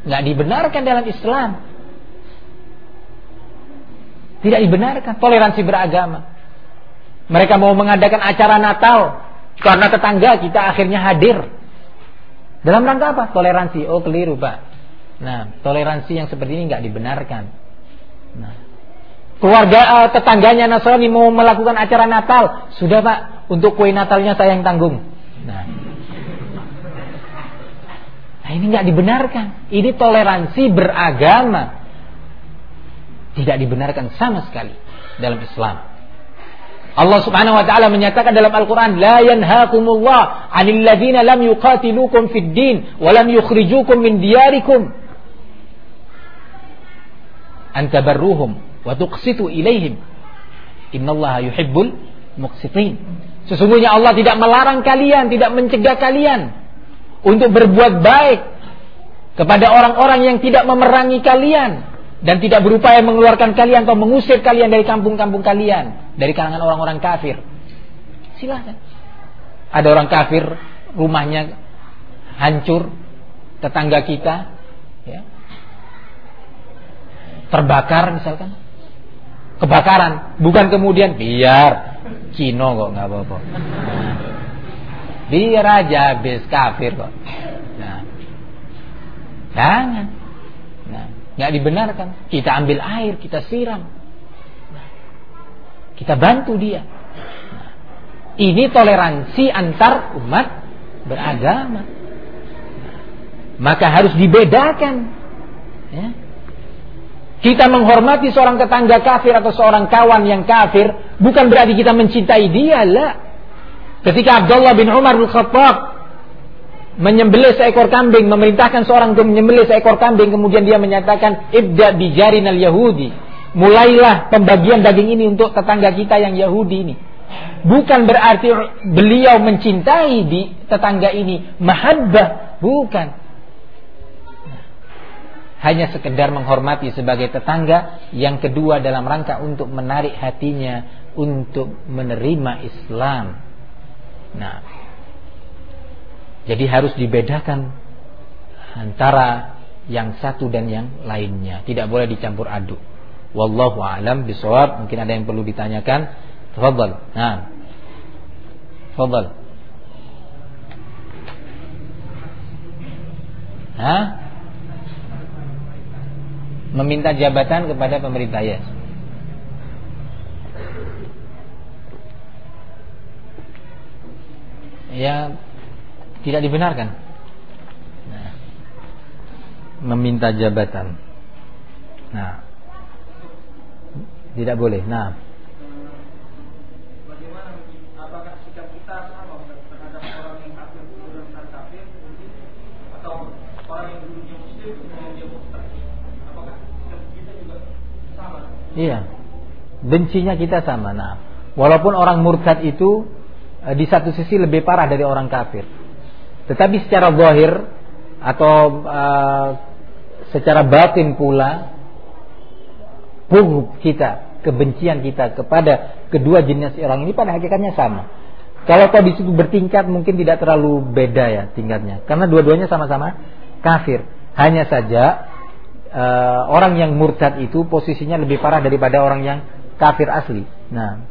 nggak dibenarkan dalam Islam. Tidak dibenarkan toleransi beragama. Mereka mau mengadakan acara Natal karena tetangga kita akhirnya hadir. Dalam rangka apa? Toleransi. Oh keliru pak. Nah, toleransi yang seperti ini nggak dibenarkan. Nah, keluarga uh, tetangganya Nasrani mau melakukan acara Natal, sudah pak, untuk kue Natalnya saya yang tanggung. Nah, nah ini nggak dibenarkan. Ini toleransi beragama tidak dibenarkan sama sekali dalam Islam. Allah Subhanahu wa taala menyatakan dalam Al-Qur'an, "La yanhaakumullah 'anil ladzina lam yuqatilukum fid din wa lam yukhrijukum min diyarikum an tabarruhum wa tuqsitu ilaihim. Innallaha yuhibbul muqsitin." Sesungguhnya Allah tidak melarang kalian, tidak mencegah kalian untuk berbuat baik kepada orang-orang yang tidak memerangi kalian dan tidak berupaya mengeluarkan kalian atau mengusir kalian dari kampung-kampung kalian dari kalangan orang-orang kafir. Silahkan. Ada orang kafir, rumahnya hancur, tetangga kita ya, terbakar misalkan. Kebakaran, bukan kemudian biar Cino kok nggak apa-apa. Biar aja habis kafir kok. Nah, jangan. Nggak dibenarkan. Kita ambil air, kita siram. Kita bantu dia. Ini toleransi antar umat beragama. Maka harus dibedakan. Ya. Kita menghormati seorang tetangga kafir atau seorang kawan yang kafir bukan berarti kita mencintai dia lah. Ketika Abdullah bin Umar bin Khattab menyembelih seekor kambing, memerintahkan seorang untuk menyembelih seekor kambing, kemudian dia menyatakan ibda bijarin al Yahudi mulailah pembagian daging ini untuk tetangga kita yang Yahudi ini. Bukan berarti beliau mencintai di tetangga ini mahabbah, bukan. Hanya sekedar menghormati sebagai tetangga yang kedua dalam rangka untuk menarik hatinya untuk menerima Islam. Nah, jadi harus dibedakan antara yang satu dan yang lainnya. Tidak boleh dicampur aduk. Wallahu a'lam bisawab. Mungkin ada yang perlu ditanyakan. Tafadhal. Nah. Tafadhal. Hah? Meminta jabatan kepada pemerintah ya. Ya tidak dibenarkan. Nah, meminta jabatan. Nah, tidak boleh. Nah. Iya. Bencinya kita sama. Nah, walaupun orang murtad itu eh, di satu sisi lebih parah dari orang kafir. Tetapi secara zahir atau uh, secara batin pula bughd kita, kebencian kita kepada kedua jenis orang ini pada hakikatnya sama. Kalau tadi itu bertingkat mungkin tidak terlalu beda ya tingkatnya. Karena dua-duanya sama-sama kafir. Hanya saja uh, orang yang murtad itu posisinya lebih parah daripada orang yang kafir asli. Nah,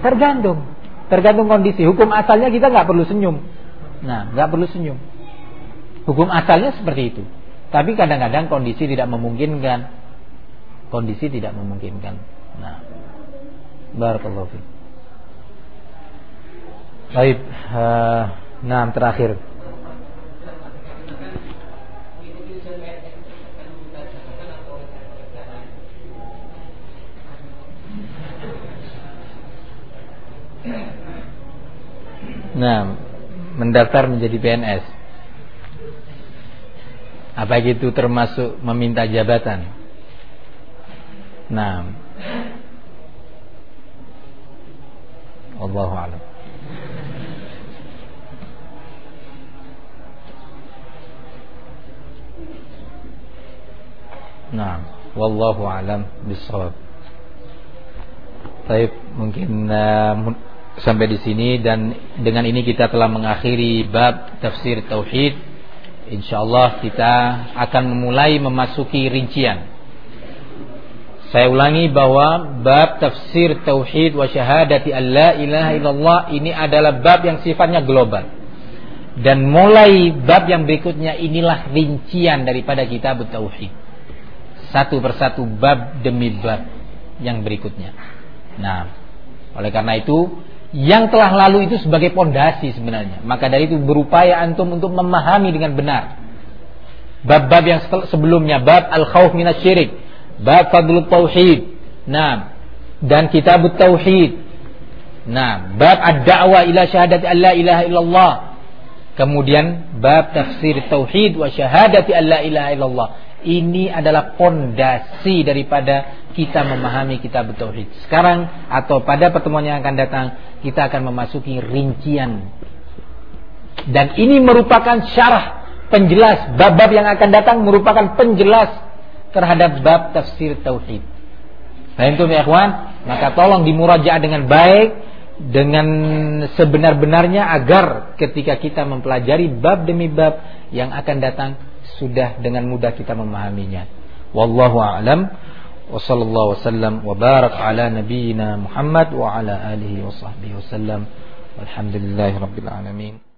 tergantung, tergantung kondisi. Hukum asalnya kita nggak perlu senyum. Nah, nggak perlu senyum. Hukum asalnya seperti itu. Tapi kadang-kadang kondisi tidak memungkinkan. Kondisi tidak memungkinkan. Nah, barakallahu fiik. Baik, uh, nah terakhir. Nah, mendaftar menjadi PNS. Apa itu termasuk meminta jabatan? Nah. Allahu a'lam. Nah, wallahu a'lam bishawab. Baik, mungkin uh, sampai di sini dan dengan ini kita telah mengakhiri bab tafsir tauhid insyaallah kita akan memulai memasuki rincian. Saya ulangi bahwa bab tafsir tauhid wa syahadati alla ilaha illallah ini adalah bab yang sifatnya global. Dan mulai bab yang berikutnya inilah rincian daripada kitab tauhid. Satu persatu bab demi bab yang berikutnya. Nah, oleh karena itu yang telah lalu itu sebagai pondasi sebenarnya. Maka dari itu berupaya antum untuk memahami dengan benar. Bab-bab yang sebelumnya, bab al-khawf minasyirik, bab fadlul tauhid. Nah, dan kitab tauhid. Nah, bab ad-da'wa ila syahadati alla ilaha illallah. Kemudian bab tafsir tauhid wa syahadati alla ilaha illallah. Ini adalah pondasi daripada kita memahami kitab tauhid. Sekarang atau pada pertemuan yang akan datang kita akan memasuki rincian. Dan ini merupakan syarah penjelas bab-bab yang akan datang merupakan penjelas terhadap bab tafsir tauhid. Itu ya ikhwan, maka tolong dimurajaah dengan baik dengan sebenar-benarnya agar ketika kita mempelajari bab demi bab yang akan datang sudah dengan mudah kita memahaminya. Wallahu a'lam wa sallallahu wasallam wa barak ala nabiyyina Muhammad wa ala alihi wa sahbihi wasallam. Walhamdulillahirabbil alamin.